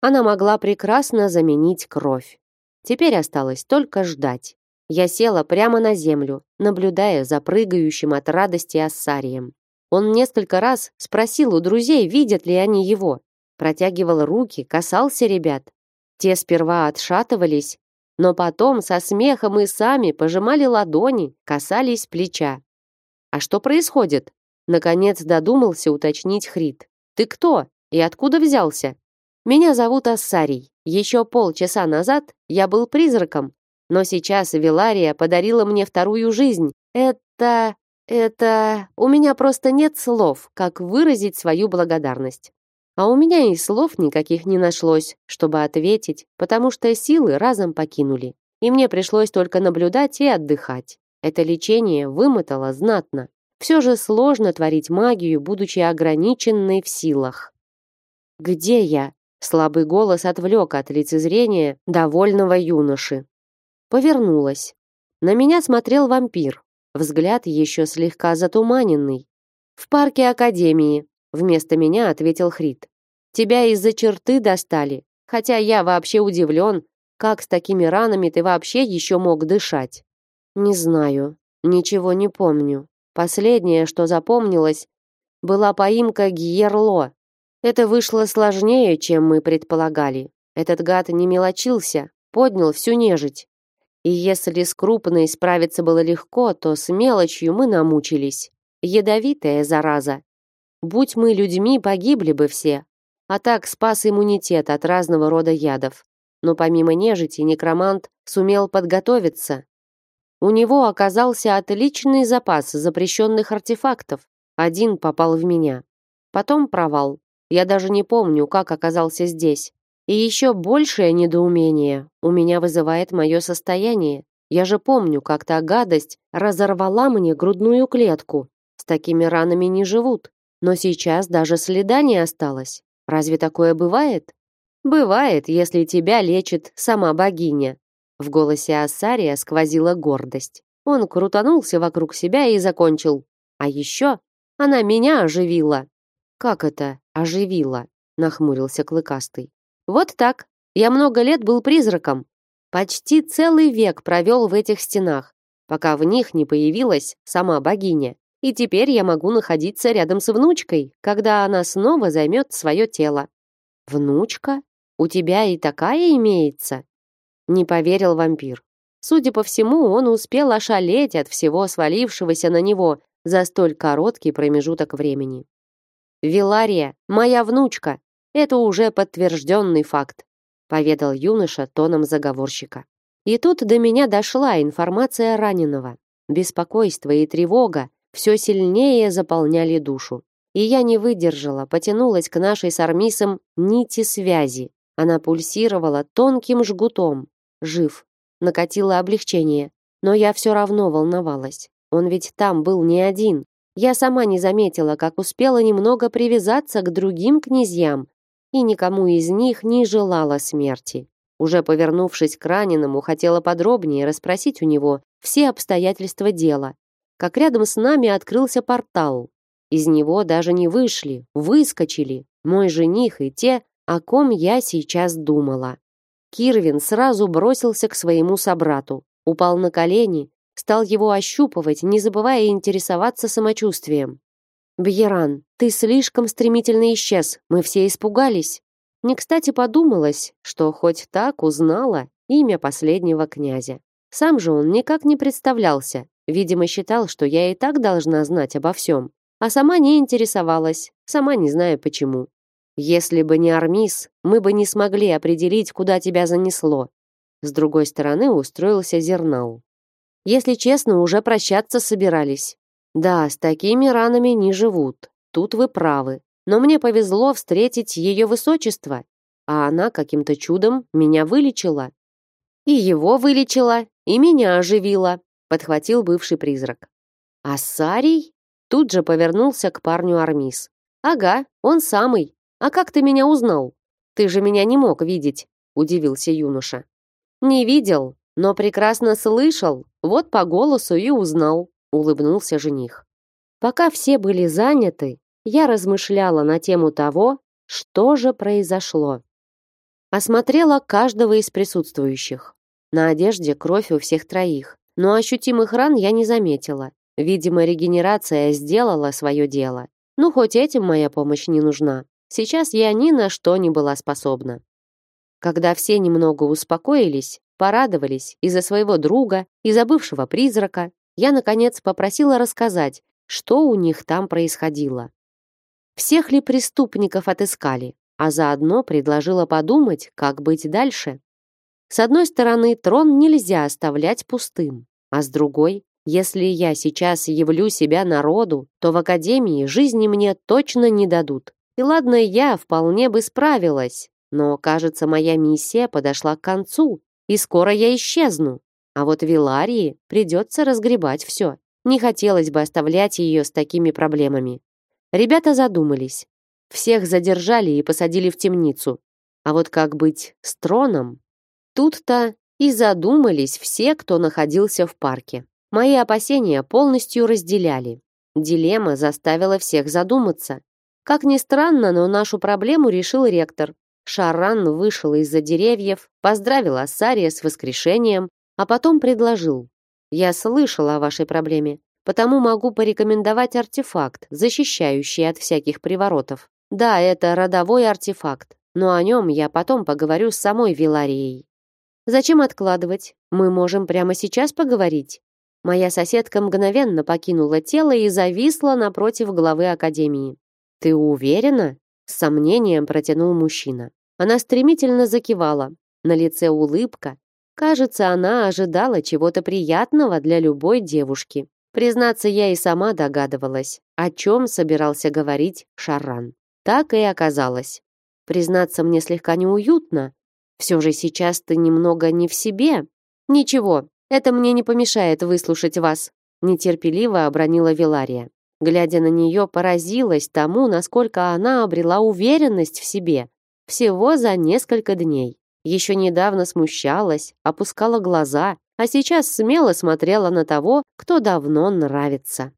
Она могла прекрасно заменить кровь. Теперь осталось только ждать. Я села прямо на землю, наблюдая за прыгающим от радости Ассарием. Он несколько раз спросил у друзей, видят ли они его. Протягивал руки, касался ребят. Те сперва отшатывались, но потом со смехом и сами пожимали ладони, касались плеча. «А что происходит?» Наконец додумался уточнить Хрит. «Ты кто? И откуда взялся?» Меня зовут Ассарий. Еще полчаса назад я был призраком, но сейчас Вилария подарила мне вторую жизнь. Это... это... У меня просто нет слов, как выразить свою благодарность. А у меня и слов никаких не нашлось, чтобы ответить, потому что силы разом покинули. И мне пришлось только наблюдать и отдыхать. Это лечение вымотало знатно. Все же сложно творить магию, будучи ограниченной в силах. «Где я?» Слабый голос отвлек от лицезрения довольного юноши. Повернулась. На меня смотрел вампир, взгляд еще слегка затуманенный. «В парке Академии», — вместо меня ответил Хрит. «Тебя из-за черты достали, хотя я вообще удивлен, как с такими ранами ты вообще еще мог дышать». «Не знаю, ничего не помню. Последнее, что запомнилось, была поимка Гьерло, это вышло сложнее, чем мы предполагали. Этот гад не мелочился, поднял всю нежить. И если с крупной справиться было легко, то с мелочью мы намучились. Ядовитая зараза. Будь мы людьми, погибли бы все. А так спас иммунитет от разного рода ядов. Но помимо нежити, некромант сумел подготовиться. У него оказался отличный запас запрещенных артефактов. Один попал в меня. Потом провал. Я даже не помню, как оказался здесь. И еще большее недоумение у меня вызывает мое состояние. Я же помню, как та гадость разорвала мне грудную клетку. С такими ранами не живут. Но сейчас даже следа не осталось. Разве такое бывает? Бывает, если тебя лечит сама богиня. В голосе Ассария сквозила гордость. Он крутанулся вокруг себя и закончил. А еще она меня оживила. Как это оживила? Нахмурился клыкастый. Вот так. Я много лет был призраком. Почти целый век провел в этих стенах, пока в них не появилась сама богиня. И теперь я могу находиться рядом с внучкой, когда она снова займет свое тело. Внучка? У тебя и такая имеется? Не поверил вампир. Судя по всему, он успел ошалеть от всего свалившегося на него за столь короткий промежуток времени. Вилария, моя внучка. Это уже подтвержденный факт, поведал юноша тоном заговорщика. И тут до меня дошла информация раненого. Беспокойство и тревога все сильнее заполняли душу. И я не выдержала, потянулась к нашей с Армисом нити связи. Она пульсировала тонким жгутом. Жив. Накатило облегчение. Но я все равно волновалась. Он ведь там был не один. Я сама не заметила, как успела немного привязаться к другим князьям и никому из них не желала смерти. Уже повернувшись к раненому, хотела подробнее расспросить у него все обстоятельства дела. Как рядом с нами открылся портал. Из него даже не вышли, выскочили мой жених и те, о ком я сейчас думала. Кирвин сразу бросился к своему собрату, упал на колени стал его ощупывать, не забывая интересоваться самочувствием. «Бьеран, ты слишком стремительно исчез, мы все испугались». Не кстати подумалось, что хоть так узнала имя последнего князя. Сам же он никак не представлялся, видимо, считал, что я и так должна знать обо всем, а сама не интересовалась, сама не зная почему. Если бы не Армис, мы бы не смогли определить, куда тебя занесло. С другой стороны устроился Зернал. Если честно, уже прощаться собирались. Да, с такими ранами не живут. Тут вы правы. Но мне повезло встретить ее высочество, а она каким-то чудом меня вылечила. И его вылечила, И меня оживила, подхватил бывший призрак. А Сарий тут же повернулся к парню Армис. Ага, он самый. А как ты меня узнал? Ты же меня не мог видеть, удивился юноша. Не видел, но прекрасно слышал. Вот по голосу и узнал, улыбнулся жених. Пока все были заняты, я размышляла на тему того, что же произошло. Осмотрела каждого из присутствующих. На одежде кровь у всех троих, но ощутимых ран я не заметила. Видимо, регенерация сделала свое дело. Ну, хоть этим моя помощь не нужна. Сейчас я ни на что не была способна. Когда все немного успокоились, порадовались из-за своего друга, из-за бывшего призрака, я, наконец, попросила рассказать, что у них там происходило. Всех ли преступников отыскали, а заодно предложила подумать, как быть дальше. С одной стороны, трон нельзя оставлять пустым, а с другой, если я сейчас явлю себя народу, то в академии жизни мне точно не дадут. И ладно, я вполне бы справилась, но, кажется, моя миссия подошла к концу, и скоро я исчезну. А вот Виларии придется разгребать все. Не хотелось бы оставлять ее с такими проблемами. Ребята задумались. Всех задержали и посадили в темницу. А вот как быть с троном? Тут-то и задумались все, кто находился в парке. Мои опасения полностью разделяли. Дилемма заставила всех задуматься. Как ни странно, но нашу проблему решил ректор. Шаран вышел из-за деревьев, поздравил Ассария с воскрешением, а потом предложил. «Я слышал о вашей проблеме, потому могу порекомендовать артефакт, защищающий от всяких приворотов. Да, это родовой артефакт, но о нем я потом поговорю с самой Виларией. Зачем откладывать? Мы можем прямо сейчас поговорить. Моя соседка мгновенно покинула тело и зависла напротив главы академии. Ты уверена? С сомнением протянул мужчина. Она стремительно закивала. На лице улыбка. Кажется, она ожидала чего-то приятного для любой девушки. Признаться, я и сама догадывалась, о чем собирался говорить Шарран. Так и оказалось. Признаться, мне слегка неуютно. Все же сейчас ты немного не в себе. Ничего, это мне не помешает выслушать вас, нетерпеливо обронила Вилария. Глядя на нее, поразилась тому, насколько она обрела уверенность в себе. Всего за несколько дней. Еще недавно смущалась, опускала глаза, а сейчас смело смотрела на того, кто давно нравится.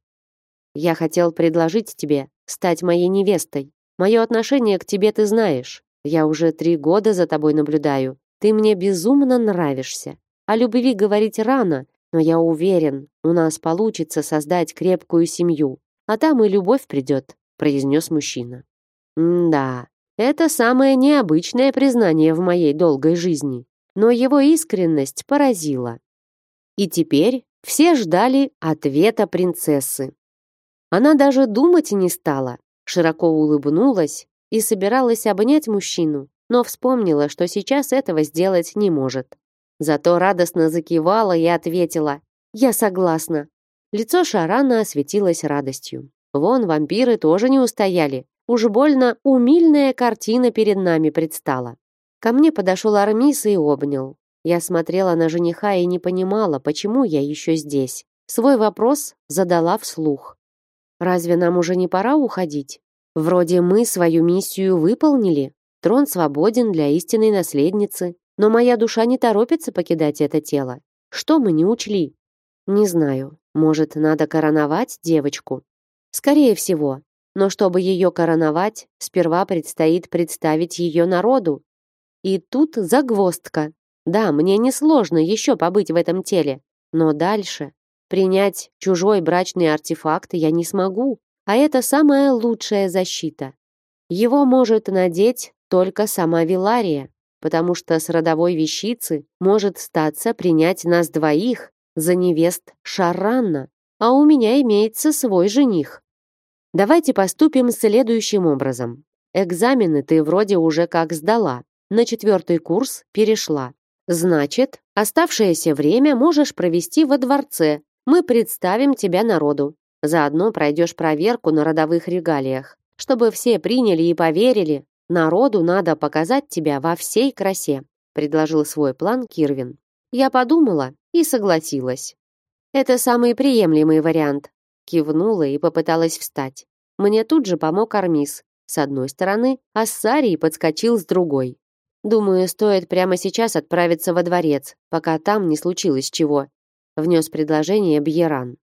Я хотел предложить тебе стать моей невестой. Мое отношение к тебе ты знаешь. Я уже три года за тобой наблюдаю. Ты мне безумно нравишься. О любви говорить рано, но я уверен, у нас получится создать крепкую семью. А там и любовь придет», — произнес мужчина. «Да, это самое необычное признание в моей долгой жизни, но его искренность поразила. И теперь все ждали ответа принцессы. Она даже думать не стала, широко улыбнулась и собиралась обнять мужчину, но вспомнила, что сейчас этого сделать не может. Зато радостно закивала и ответила «Я согласна». Лицо Шарана осветилось радостью. Вон вампиры тоже не устояли. Уж больно умильная картина перед нами предстала. Ко мне подошел Армис и обнял. Я смотрела на жениха и не понимала, почему я еще здесь. Свой вопрос задала вслух. Разве нам уже не пора уходить? Вроде мы свою миссию выполнили. Трон свободен для истинной наследницы, но моя душа не торопится покидать это тело. Что мы не учли? Не знаю. Может, надо короновать девочку? Скорее всего. Но чтобы ее короновать, сперва предстоит представить ее народу. И тут загвоздка. Да, мне несложно еще побыть в этом теле, но дальше принять чужой брачный артефакт я не смогу. А это самая лучшая защита. Его может надеть только сама Вилария, потому что с родовой вещицы может статься принять нас двоих за невест Шарранна, а у меня имеется свой жених. Давайте поступим следующим образом. Экзамены ты вроде уже как сдала, на четвертый курс перешла. Значит, оставшееся время можешь провести во дворце. Мы представим тебя народу. Заодно пройдешь проверку на родовых регалиях, чтобы все приняли и поверили. Народу надо показать тебя во всей красе, предложил свой план Кирвин. Я подумала и согласилась. Это самый приемлемый вариант. Кивнула и попыталась встать. Мне тут же помог Армис. С одной стороны, а Сарий подскочил с другой. Думаю, стоит прямо сейчас отправиться во дворец, пока там не случилось чего. Внес предложение Бьеран.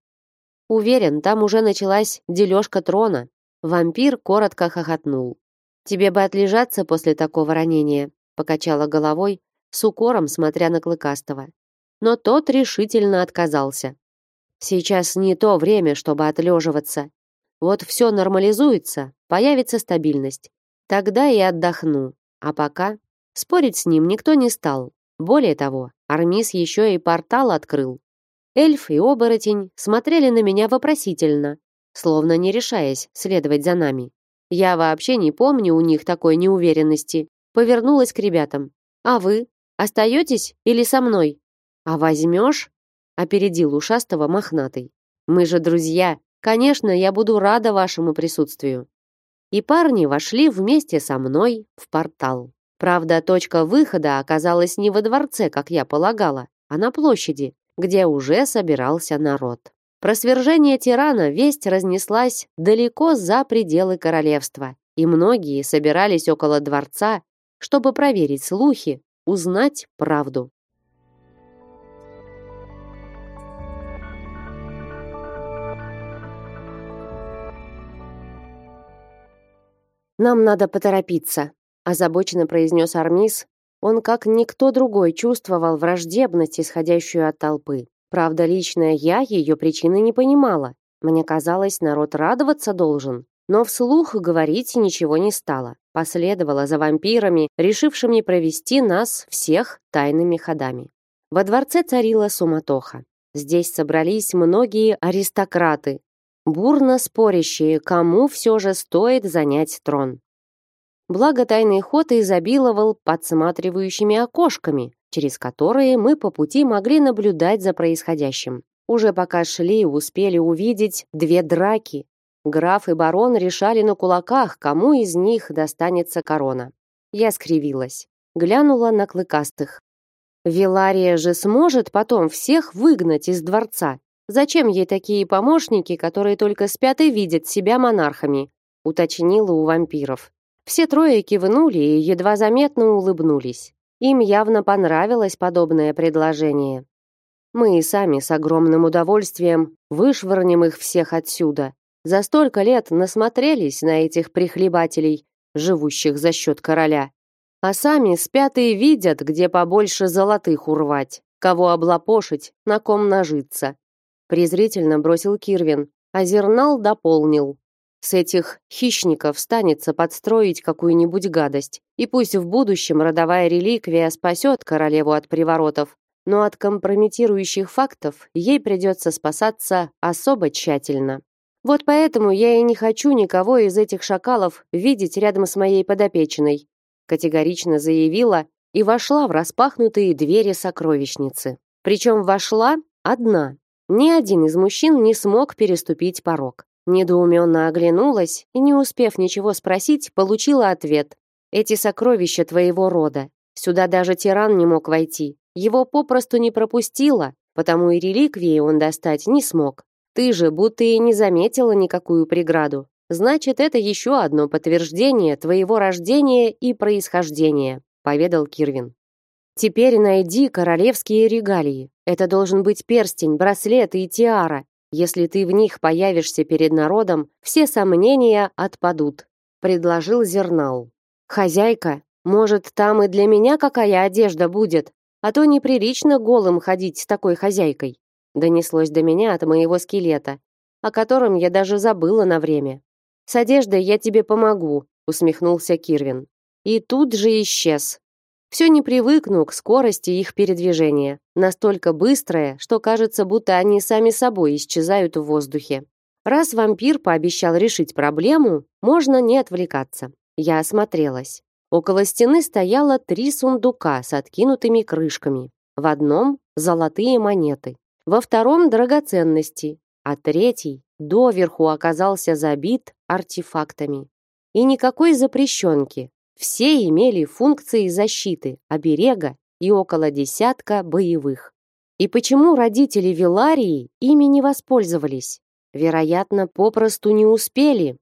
Уверен, там уже началась дележка трона. Вампир коротко хохотнул. Тебе бы отлежаться после такого ранения, покачала головой, с укором смотря на Клыкастого. Но тот решительно отказался. Сейчас не то время, чтобы отлеживаться. Вот все нормализуется, появится стабильность. Тогда и отдохну. А пока Спорить с ним никто не стал. Более того, Армис еще и портал открыл. Эльф и оборотень смотрели на меня вопросительно, словно не решаясь следовать за нами. Я вообще не помню у них такой неуверенности. Повернулась к ребятам. «А вы? Остаетесь или со мной?» «А возьмешь?» — опередил ушастого мохнатый. «Мы же друзья. Конечно, я буду рада вашему присутствию». И парни вошли вместе со мной в портал. Правда, точка выхода оказалась не во дворце, как я полагала, а на площади, где уже собирался народ. Про свержение тирана весть разнеслась далеко за пределы королевства, и многие собирались около дворца, чтобы проверить слухи, узнать правду. Нам надо поторопиться, озабоченно произнес Армис. Он как никто другой чувствовал враждебность, исходящую от толпы. Правда, лично я ее причины не понимала. Мне казалось, народ радоваться должен, но вслух говорить ничего не стало. Последовала за вампирами, решившими провести нас всех тайными ходами. Во дворце царила суматоха. Здесь собрались многие аристократы, бурно спорящие, кому все же стоит занять трон. Благо тайный ход изобиловал подсматривающими окошками, через которые мы по пути могли наблюдать за происходящим. Уже пока шли, успели увидеть две драки. Граф и барон решали на кулаках, кому из них достанется корона. Я скривилась, глянула на клыкастых. Вилария же сможет потом всех выгнать из дворца. Зачем ей такие помощники, которые только спят и видят себя монархами? уточнила у вампиров. Все трое кивнули и едва заметно улыбнулись. Им явно понравилось подобное предложение. Мы и сами с огромным удовольствием вышвырнем их всех отсюда. За столько лет насмотрелись на этих прихлебателей, живущих за счет короля. А сами спят и видят, где побольше золотых урвать, кого облапошить, на ком нажиться. Презрительно бросил Кирвин, а Зернал дополнил. С этих хищников станется подстроить какую-нибудь гадость. И пусть в будущем родовая реликвия спасет королеву от приворотов, но от компрометирующих фактов ей придется спасаться особо тщательно. Вот поэтому я и не хочу никого из этих шакалов видеть рядом с моей подопечной, категорично заявила и вошла в распахнутые двери сокровищницы. Причем вошла одна. Ни один из мужчин не смог переступить порог. Недоуменно оглянулась и, не успев ничего спросить, получила ответ. «Эти сокровища твоего рода. Сюда даже тиран не мог войти. Его попросту не пропустило, потому и реликвии он достать не смог. Ты же будто и не заметила никакую преграду. Значит, это еще одно подтверждение твоего рождения и происхождения», поведал Кирвин. «Теперь найди королевские регалии. Это должен быть перстень, браслет и тиара. Если ты в них появишься перед народом, все сомнения отпадут, предложил Зернал. Хозяйка, может, там и для меня какая одежда будет, а то неприлично голым ходить с такой хозяйкой. Донеслось до меня от моего скелета, о котором я даже забыла на время. С одеждой я тебе помогу, усмехнулся Кирвин. И тут же исчез. Все не привыкну к скорости их передвижения, настолько быстрое, что кажется, будто они сами собой исчезают в воздухе. Раз вампир пообещал решить проблему, можно не отвлекаться. Я осмотрелась. Около стены стояло три сундука с откинутыми крышками. В одном золотые монеты, во втором драгоценности, а третий доверху оказался забит артефактами. И никакой запрещенки, все имели функции защиты, оберега и около десятка боевых. И почему родители Виларии ими не воспользовались? Вероятно, попросту не успели.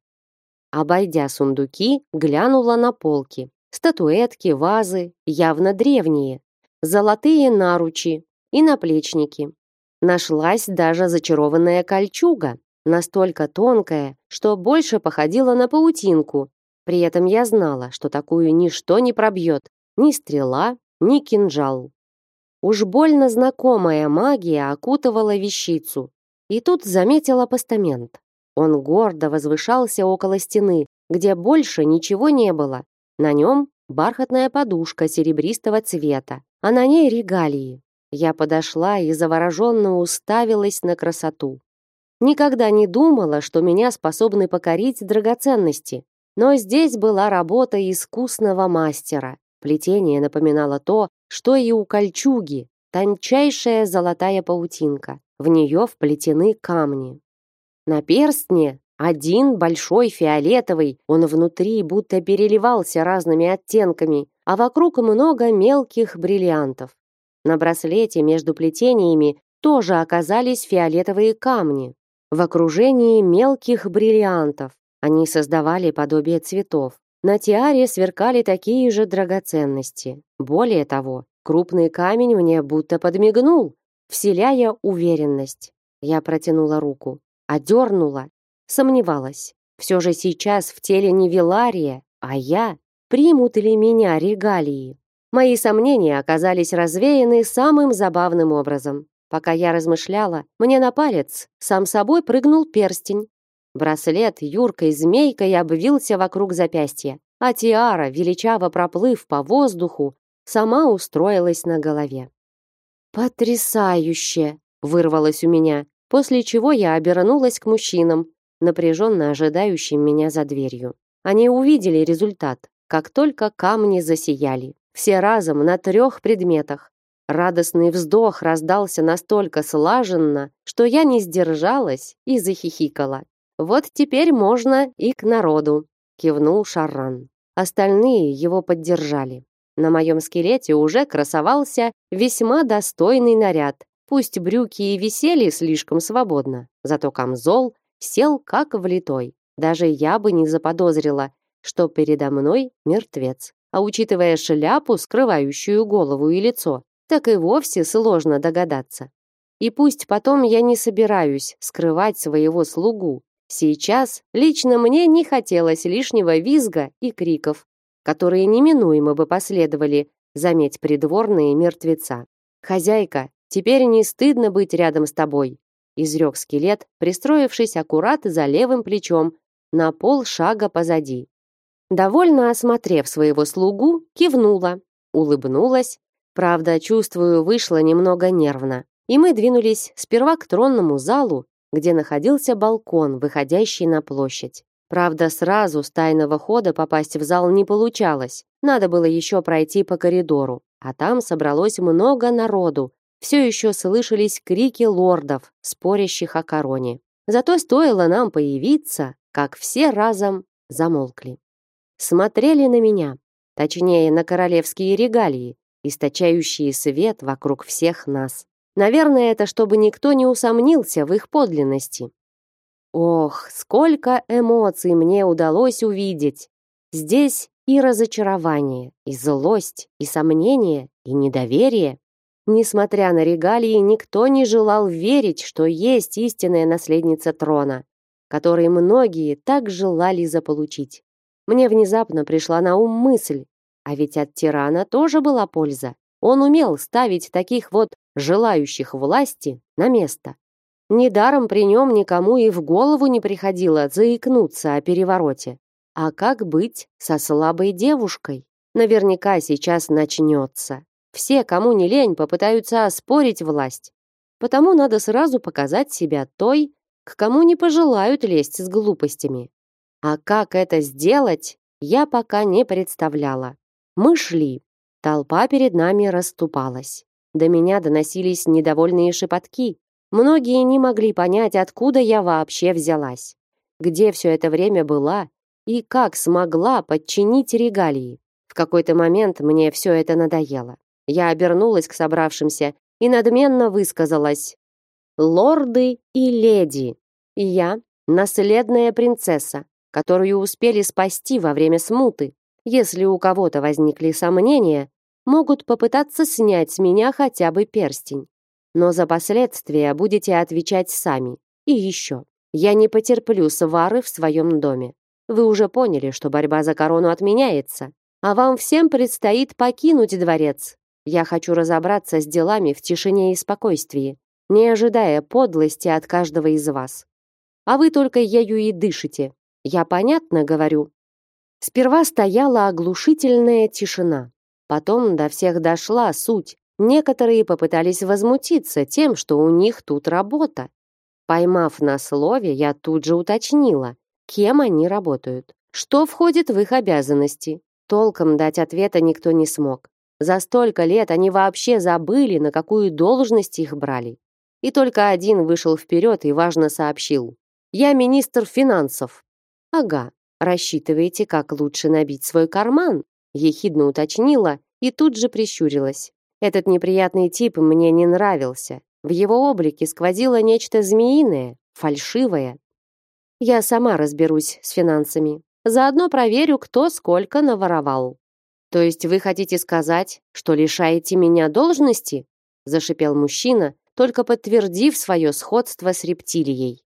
Обойдя сундуки, глянула на полки. Статуэтки, вазы, явно древние. Золотые наручи и наплечники. Нашлась даже зачарованная кольчуга, настолько тонкая, что больше походила на паутинку. При этом я знала, что такую ничто не пробьет, ни стрела, ни кинжал. Уж больно знакомая магия окутывала вещицу. И тут заметила постамент. Он гордо возвышался около стены, где больше ничего не было. На нем бархатная подушка серебристого цвета, а на ней регалии. Я подошла и завороженно уставилась на красоту. Никогда не думала, что меня способны покорить драгоценности. Но здесь была работа искусного мастера. Плетение напоминало то, что и у кольчуги, тончайшая золотая паутинка. В нее вплетены камни. На перстне один большой фиолетовый, он внутри будто переливался разными оттенками, а вокруг много мелких бриллиантов. На браслете между плетениями тоже оказались фиолетовые камни. В окружении мелких бриллиантов они создавали подобие цветов. На тиаре сверкали такие же драгоценности. Более того, крупный камень мне будто подмигнул, вселяя уверенность. Я протянула руку, одернула, сомневалась. Все же сейчас в теле не Вилария, а я. Примут ли меня регалии? Мои сомнения оказались развеяны самым забавным образом. Пока я размышляла, мне на палец сам собой прыгнул перстень. Браслет юркой змейкой обвился вокруг запястья, а тиара, величаво проплыв по воздуху, сама устроилась на голове. «Потрясающе!» — вырвалось у меня, после чего я обернулась к мужчинам, напряженно ожидающим меня за дверью. Они увидели результат, как только камни засияли. Все разом на трех предметах. Радостный вздох раздался настолько слаженно, что я не сдержалась и захихикала. Вот теперь можно и к народу, кивнул Шарран. Остальные его поддержали. На моем скелете уже красовался весьма достойный наряд. Пусть брюки и висели слишком свободно, зато камзол сел как влитой. Даже я бы не заподозрила, что передо мной мертвец. А учитывая шляпу, скрывающую голову и лицо, так и вовсе сложно догадаться. И пусть потом я не собираюсь скрывать своего слугу, сейчас лично мне не хотелось лишнего визга и криков, которые неминуемо бы последовали, заметь придворные мертвеца. «Хозяйка, теперь не стыдно быть рядом с тобой», изрек скелет, пристроившись аккурат за левым плечом на пол шага позади. Довольно осмотрев своего слугу, кивнула, улыбнулась. Правда, чувствую, вышло немного нервно. И мы двинулись сперва к тронному залу, где находился балкон, выходящий на площадь. Правда, сразу с тайного хода попасть в зал не получалось. Надо было еще пройти по коридору, а там собралось много народу. Все еще слышались крики лордов, спорящих о короне. Зато стоило нам появиться, как все разом замолкли смотрели на меня, точнее, на королевские регалии, источающие свет вокруг всех нас. Наверное, это чтобы никто не усомнился в их подлинности. Ох, сколько эмоций мне удалось увидеть. Здесь и разочарование, и злость, и сомнение, и недоверие. Несмотря на регалии, никто не желал верить, что есть истинная наследница трона, который многие так желали заполучить. Мне внезапно пришла на ум мысль, а ведь от тирана тоже была польза. Он умел ставить таких вот желающих власти на место. Недаром при нем никому и в голову не приходило заикнуться о перевороте. А как быть со слабой девушкой? Наверняка сейчас начнется. Все, кому не лень, попытаются оспорить власть. Потому надо сразу показать себя той, к кому не пожелают лезть с глупостями. А как это сделать, я пока не представляла. Мы шли. Толпа перед нами расступалась. До меня доносились недовольные шепотки. Многие не могли понять, откуда я вообще взялась. Где все это время была и как смогла подчинить регалии. В какой-то момент мне все это надоело. Я обернулась к собравшимся и надменно высказалась. «Лорды и леди, я наследная принцесса, которую успели спасти во время смуты. Если у кого-то возникли сомнения, могут попытаться снять с меня хотя бы перстень. Но за последствия будете отвечать сами. И еще. Я не потерплю свары в своем доме. Вы уже поняли, что борьба за корону отменяется, а вам всем предстоит покинуть дворец. Я хочу разобраться с делами в тишине и спокойствии, не ожидая подлости от каждого из вас. А вы только ею и дышите. Я понятно говорю. Сперва стояла оглушительная тишина. Потом до всех дошла суть. Некоторые попытались возмутиться тем, что у них тут работа. Поймав на слове, я тут же уточнила, кем они работают, что входит в их обязанности. Толком дать ответа никто не смог. За столько лет они вообще забыли, на какую должность их брали. И только один вышел вперед и важно сообщил. «Я министр финансов». «Ага, рассчитываете, как лучше набить свой карман?» Ехидно уточнила и тут же прищурилась. Этот неприятный тип мне не нравился. В его облике сквозило нечто змеиное, фальшивое. Я сама разберусь с финансами. Заодно проверю, кто сколько наворовал. То есть вы хотите сказать, что лишаете меня должности? зашипел мужчина, только подтвердив свое сходство с рептилией.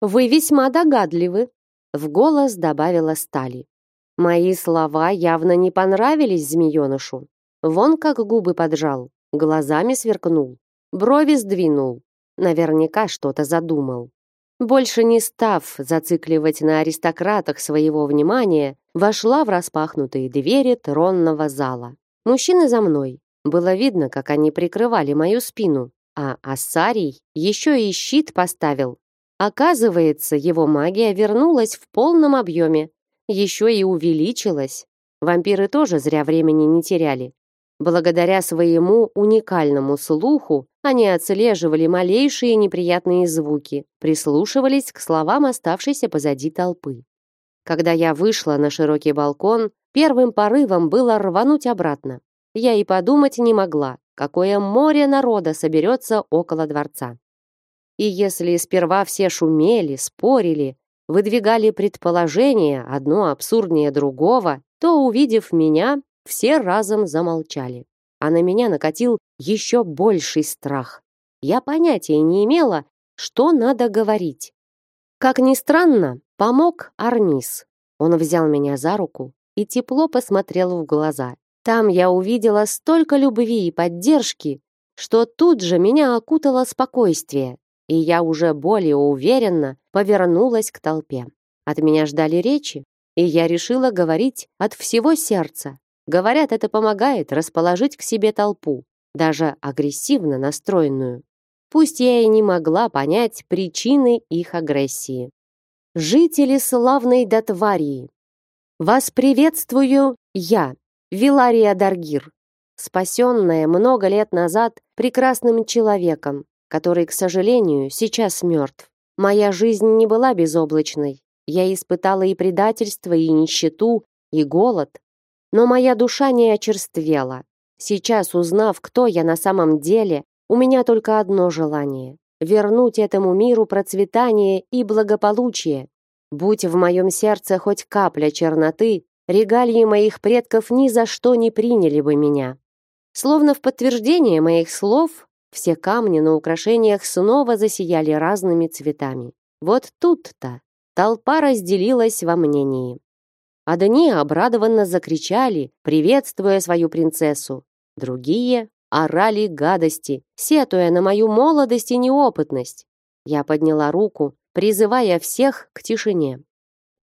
Вы весьма догадливы, в голос добавила Стали. Мои слова явно не понравились змеенышу. Вон как губы поджал, глазами сверкнул, брови сдвинул. Наверняка что-то задумал. Больше не став зацикливать на аристократах своего внимания, вошла в распахнутые двери тронного зала. Мужчины за мной. Было видно, как они прикрывали мою спину, а Ассарий еще и щит поставил. Оказывается, его магия вернулась в полном объеме, еще и увеличилась. Вампиры тоже зря времени не теряли. Благодаря своему уникальному слуху они отслеживали малейшие неприятные звуки, прислушивались к словам оставшейся позади толпы. Когда я вышла на широкий балкон, первым порывом было рвануть обратно. Я и подумать не могла, какое море народа соберется около дворца. И если сперва все шумели, спорили, выдвигали предположения, одно абсурднее другого, то, увидев меня, все разом замолчали. А на меня накатил еще больший страх. Я понятия не имела, что надо говорить. Как ни странно, помог Армис. Он взял меня за руку и тепло посмотрел в глаза. Там я увидела столько любви и поддержки, что тут же меня окутало спокойствие, и я уже более уверенно повернулась к толпе. От меня ждали речи, и я решила говорить от всего сердца. Говорят, это помогает расположить к себе толпу, даже агрессивно настроенную. Пусть я и не могла понять причины их агрессии. Жители славной Датварии, вас приветствую я, Вилария Даргир, спасенная много лет назад прекрасным человеком, который, к сожалению, сейчас мертв. Моя жизнь не была безоблачной. Я испытала и предательство, и нищету, и голод. Но моя душа не очерствела. Сейчас, узнав, кто я на самом деле, у меня только одно желание — вернуть этому миру процветание и благополучие. Будь в моем сердце хоть капля черноты, регалии моих предков ни за что не приняли бы меня. Словно в подтверждение моих слов, все камни на украшениях снова засияли разными цветами. Вот тут-то толпа разделилась во мнении. Одни обрадованно закричали, приветствуя свою принцессу. Другие орали гадости, сетуя на мою молодость и неопытность. Я подняла руку, призывая всех к тишине.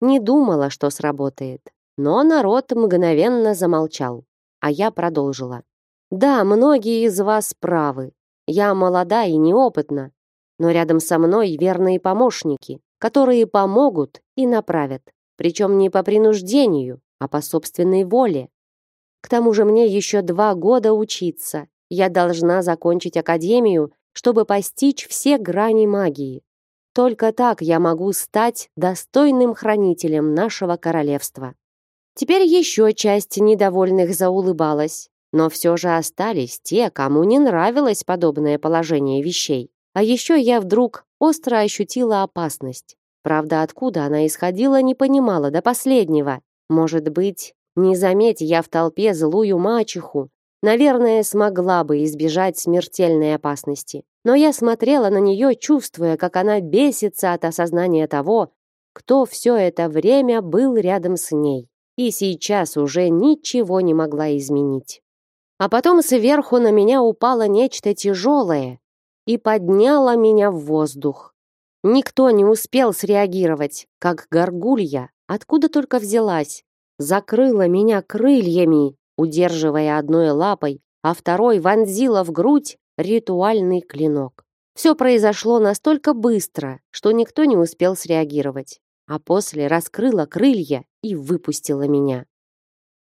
Не думала, что сработает, но народ мгновенно замолчал, а я продолжила. Да, многие из вас правы. Я молода и неопытна, но рядом со мной верные помощники, которые помогут и направят, причем не по принуждению, а по собственной воле. К тому же мне еще два года учиться. Я должна закончить академию, чтобы постичь все грани магии. Только так я могу стать достойным хранителем нашего королевства. Теперь еще часть недовольных заулыбалась, Но все же остались те, кому не нравилось подобное положение вещей. А еще я вдруг остро ощутила опасность. Правда, откуда она исходила, не понимала до последнего. Может быть, не заметь я в толпе злую мачеху, наверное, смогла бы избежать смертельной опасности. Но я смотрела на нее, чувствуя, как она бесится от осознания того, кто все это время был рядом с ней. И сейчас уже ничего не могла изменить. А потом сверху на меня упало нечто тяжелое и подняло меня в воздух. Никто не успел среагировать, как горгулья, откуда только взялась, закрыла меня крыльями, удерживая одной лапой, а второй вонзила в грудь ритуальный клинок. Все произошло настолько быстро, что никто не успел среагировать, а после раскрыла крылья и выпустила меня.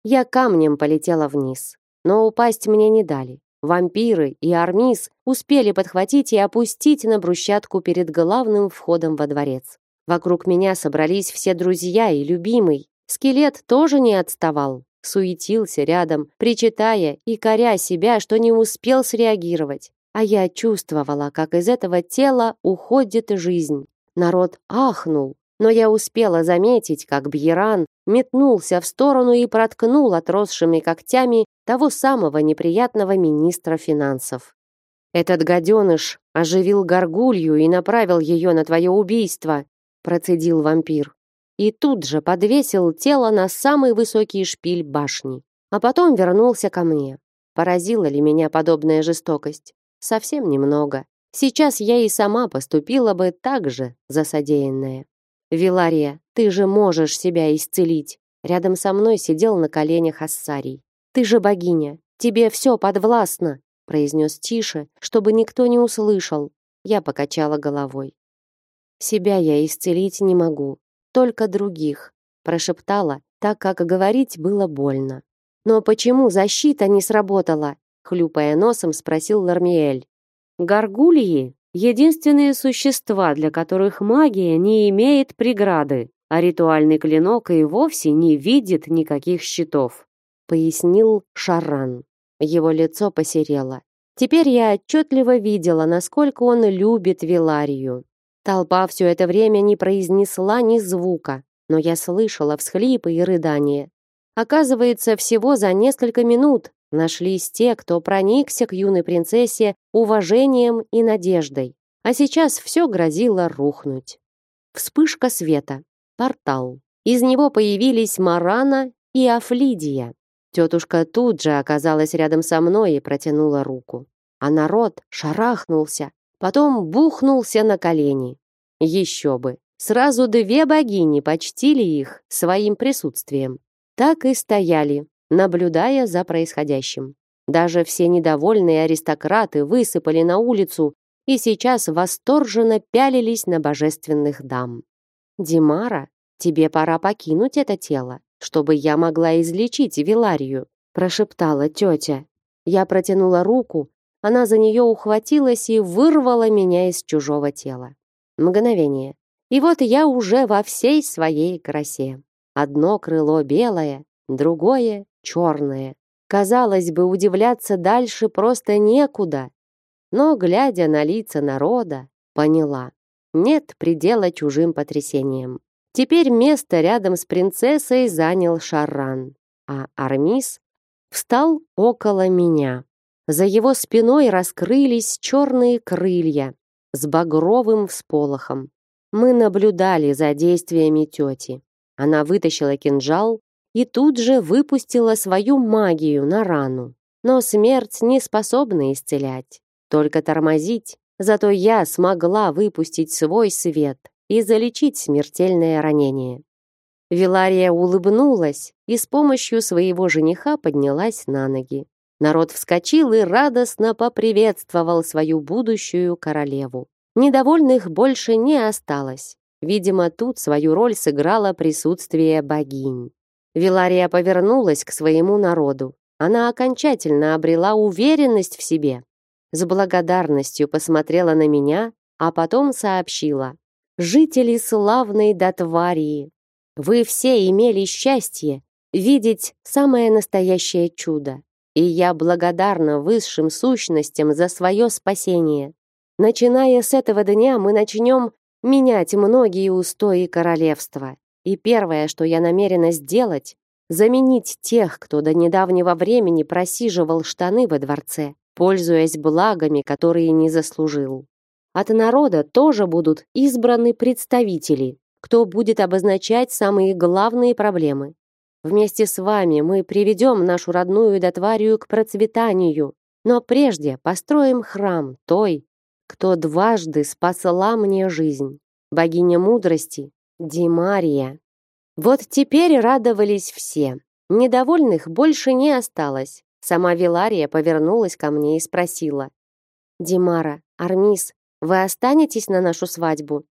Я камнем полетела вниз, но упасть мне не дали. Вампиры и Армис успели подхватить и опустить на брусчатку перед главным входом во дворец. Вокруг меня собрались все друзья и любимый. Скелет тоже не отставал, суетился рядом, причитая и коря себя, что не успел среагировать. А я чувствовала, как из этого тела уходит жизнь. Народ ахнул, но я успела заметить, как Бьеран метнулся в сторону и проткнул отросшими когтями того самого неприятного министра финансов. «Этот гаденыш оживил горгулью и направил ее на твое убийство», процедил вампир. И тут же подвесил тело на самый высокий шпиль башни. А потом вернулся ко мне. Поразила ли меня подобная жестокость? Совсем немного. Сейчас я и сама поступила бы так же за содеянное. «Вилария, ты же можешь себя исцелить!» Рядом со мной сидел на коленях Ассарий. «Ты же богиня, тебе все подвластно!» произнес тише, чтобы никто не услышал. Я покачала головой. «Себя я исцелить не могу, только других», прошептала, так как говорить было больно. «Но почему защита не сработала?» хлюпая носом, спросил Лармиэль. «Горгульи Единственные существа, для которых магия не имеет преграды, а ритуальный клинок и вовсе не видит никаких щитов, пояснил Шаран. Его лицо посерело. Теперь я отчетливо видела, насколько он любит Виларию. Толпа все это время не произнесла ни звука, но я слышала всхлипы и рыдания. Оказывается, всего за несколько минут Нашлись те, кто проникся к юной принцессе уважением и надеждой. А сейчас все грозило рухнуть. Вспышка света. Портал. Из него появились Марана и Афлидия. Тетушка тут же оказалась рядом со мной и протянула руку. А народ шарахнулся, потом бухнулся на колени. Еще бы. Сразу две богини почтили их своим присутствием. Так и стояли, наблюдая за происходящим. Даже все недовольные аристократы высыпали на улицу и сейчас восторженно пялились на божественных дам. «Димара, тебе пора покинуть это тело, чтобы я могла излечить Виларию», прошептала тетя. Я протянула руку, она за нее ухватилась и вырвала меня из чужого тела. Мгновение. И вот я уже во всей своей красе. Одно крыло белое, другое черное. Казалось бы, удивляться дальше просто некуда. Но, глядя на лица народа, поняла. Нет предела чужим потрясениям. Теперь место рядом с принцессой занял Шарран, а Армис встал около меня. За его спиной раскрылись черные крылья с багровым всполохом. Мы наблюдали за действиями тети. Она вытащила кинжал и тут же выпустила свою магию на рану. Но смерть не способна исцелять, только тормозить. Зато я смогла выпустить свой свет и залечить смертельное ранение. Вилария улыбнулась и с помощью своего жениха поднялась на ноги. Народ вскочил и радостно поприветствовал свою будущую королеву. Недовольных больше не осталось. Видимо, тут свою роль сыграло присутствие богинь. Вилария повернулась к своему народу. Она окончательно обрела уверенность в себе. С благодарностью посмотрела на меня, а потом сообщила. «Жители славной Датварии, вы все имели счастье видеть самое настоящее чудо. И я благодарна высшим сущностям за свое спасение. Начиная с этого дня мы начнем менять многие устои королевства. И первое, что я намерена сделать, заменить тех, кто до недавнего времени просиживал штаны во дворце, пользуясь благами, которые не заслужил. От народа тоже будут избраны представители, кто будет обозначать самые главные проблемы. Вместе с вами мы приведем нашу родную Дотварию к процветанию, но прежде построим храм той, кто дважды спасла мне жизнь. Богиня мудрости Димария. Вот теперь радовались все. Недовольных больше не осталось. Сама Вилария повернулась ко мне и спросила: "Димара, Армис, вы останетесь на нашу свадьбу?"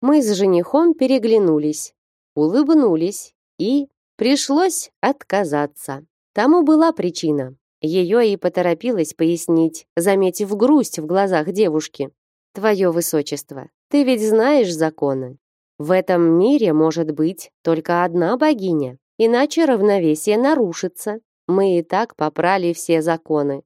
Мы с женихом переглянулись, улыбнулись и Пришлось отказаться. Тому была причина. Ее и поторопилась пояснить, заметив грусть в глазах девушки. «Твое высочество, ты ведь знаешь законы. В этом мире может быть только одна богиня, иначе равновесие нарушится. Мы и так попрали все законы.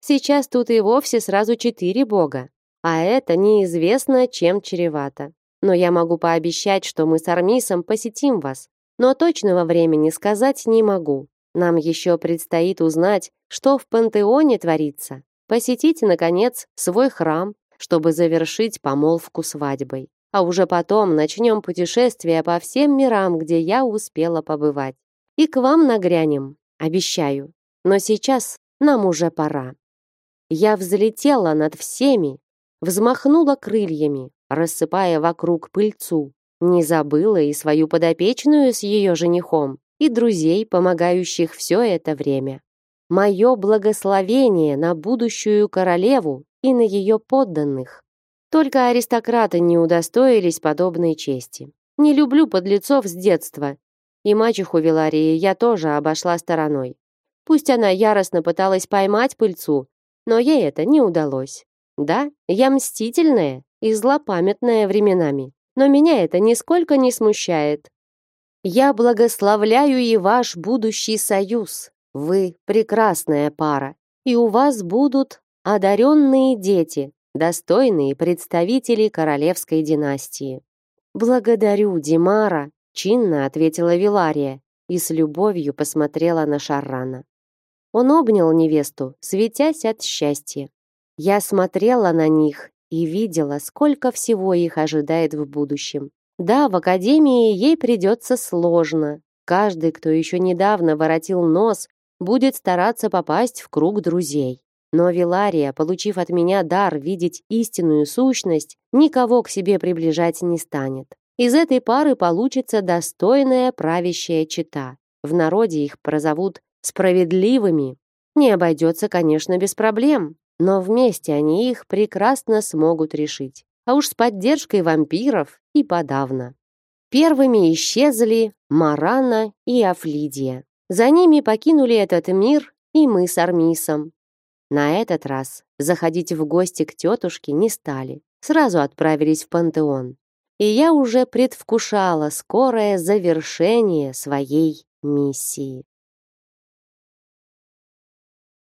Сейчас тут и вовсе сразу четыре бога, а это неизвестно, чем чревато. Но я могу пообещать, что мы с Армисом посетим вас, но точного времени сказать не могу. Нам еще предстоит узнать, что в пантеоне творится. Посетить, наконец, свой храм, чтобы завершить помолвку свадьбой. А уже потом начнем путешествие по всем мирам, где я успела побывать. И к вам нагрянем, обещаю. Но сейчас нам уже пора. Я взлетела над всеми, взмахнула крыльями, рассыпая вокруг пыльцу, не забыла и свою подопечную с ее женихом, и друзей, помогающих все это время. Мое благословение на будущую королеву и на ее подданных. Только аристократы не удостоились подобной чести. Не люблю подлецов с детства. И мачеху Виларии я тоже обошла стороной. Пусть она яростно пыталась поймать пыльцу, но ей это не удалось. Да, я мстительная и злопамятная временами но меня это нисколько не смущает. Я благословляю и ваш будущий союз. Вы прекрасная пара, и у вас будут одаренные дети, достойные представители королевской династии. Благодарю, Димара, чинно ответила Вилария и с любовью посмотрела на Шаррана. Он обнял невесту, светясь от счастья. Я смотрела на них и видела, сколько всего их ожидает в будущем. Да, в академии ей придется сложно. Каждый, кто еще недавно воротил нос, будет стараться попасть в круг друзей. Но Вилария, получив от меня дар видеть истинную сущность, никого к себе приближать не станет. Из этой пары получится достойная правящая чета. В народе их прозовут справедливыми. Не обойдется, конечно, без проблем но вместе они их прекрасно смогут решить. А уж с поддержкой вампиров и подавно. Первыми исчезли Марана и Афлидия. За ними покинули этот мир и мы с Армисом. На этот раз заходить в гости к тетушке не стали. Сразу отправились в пантеон. И я уже предвкушала скорое завершение своей миссии.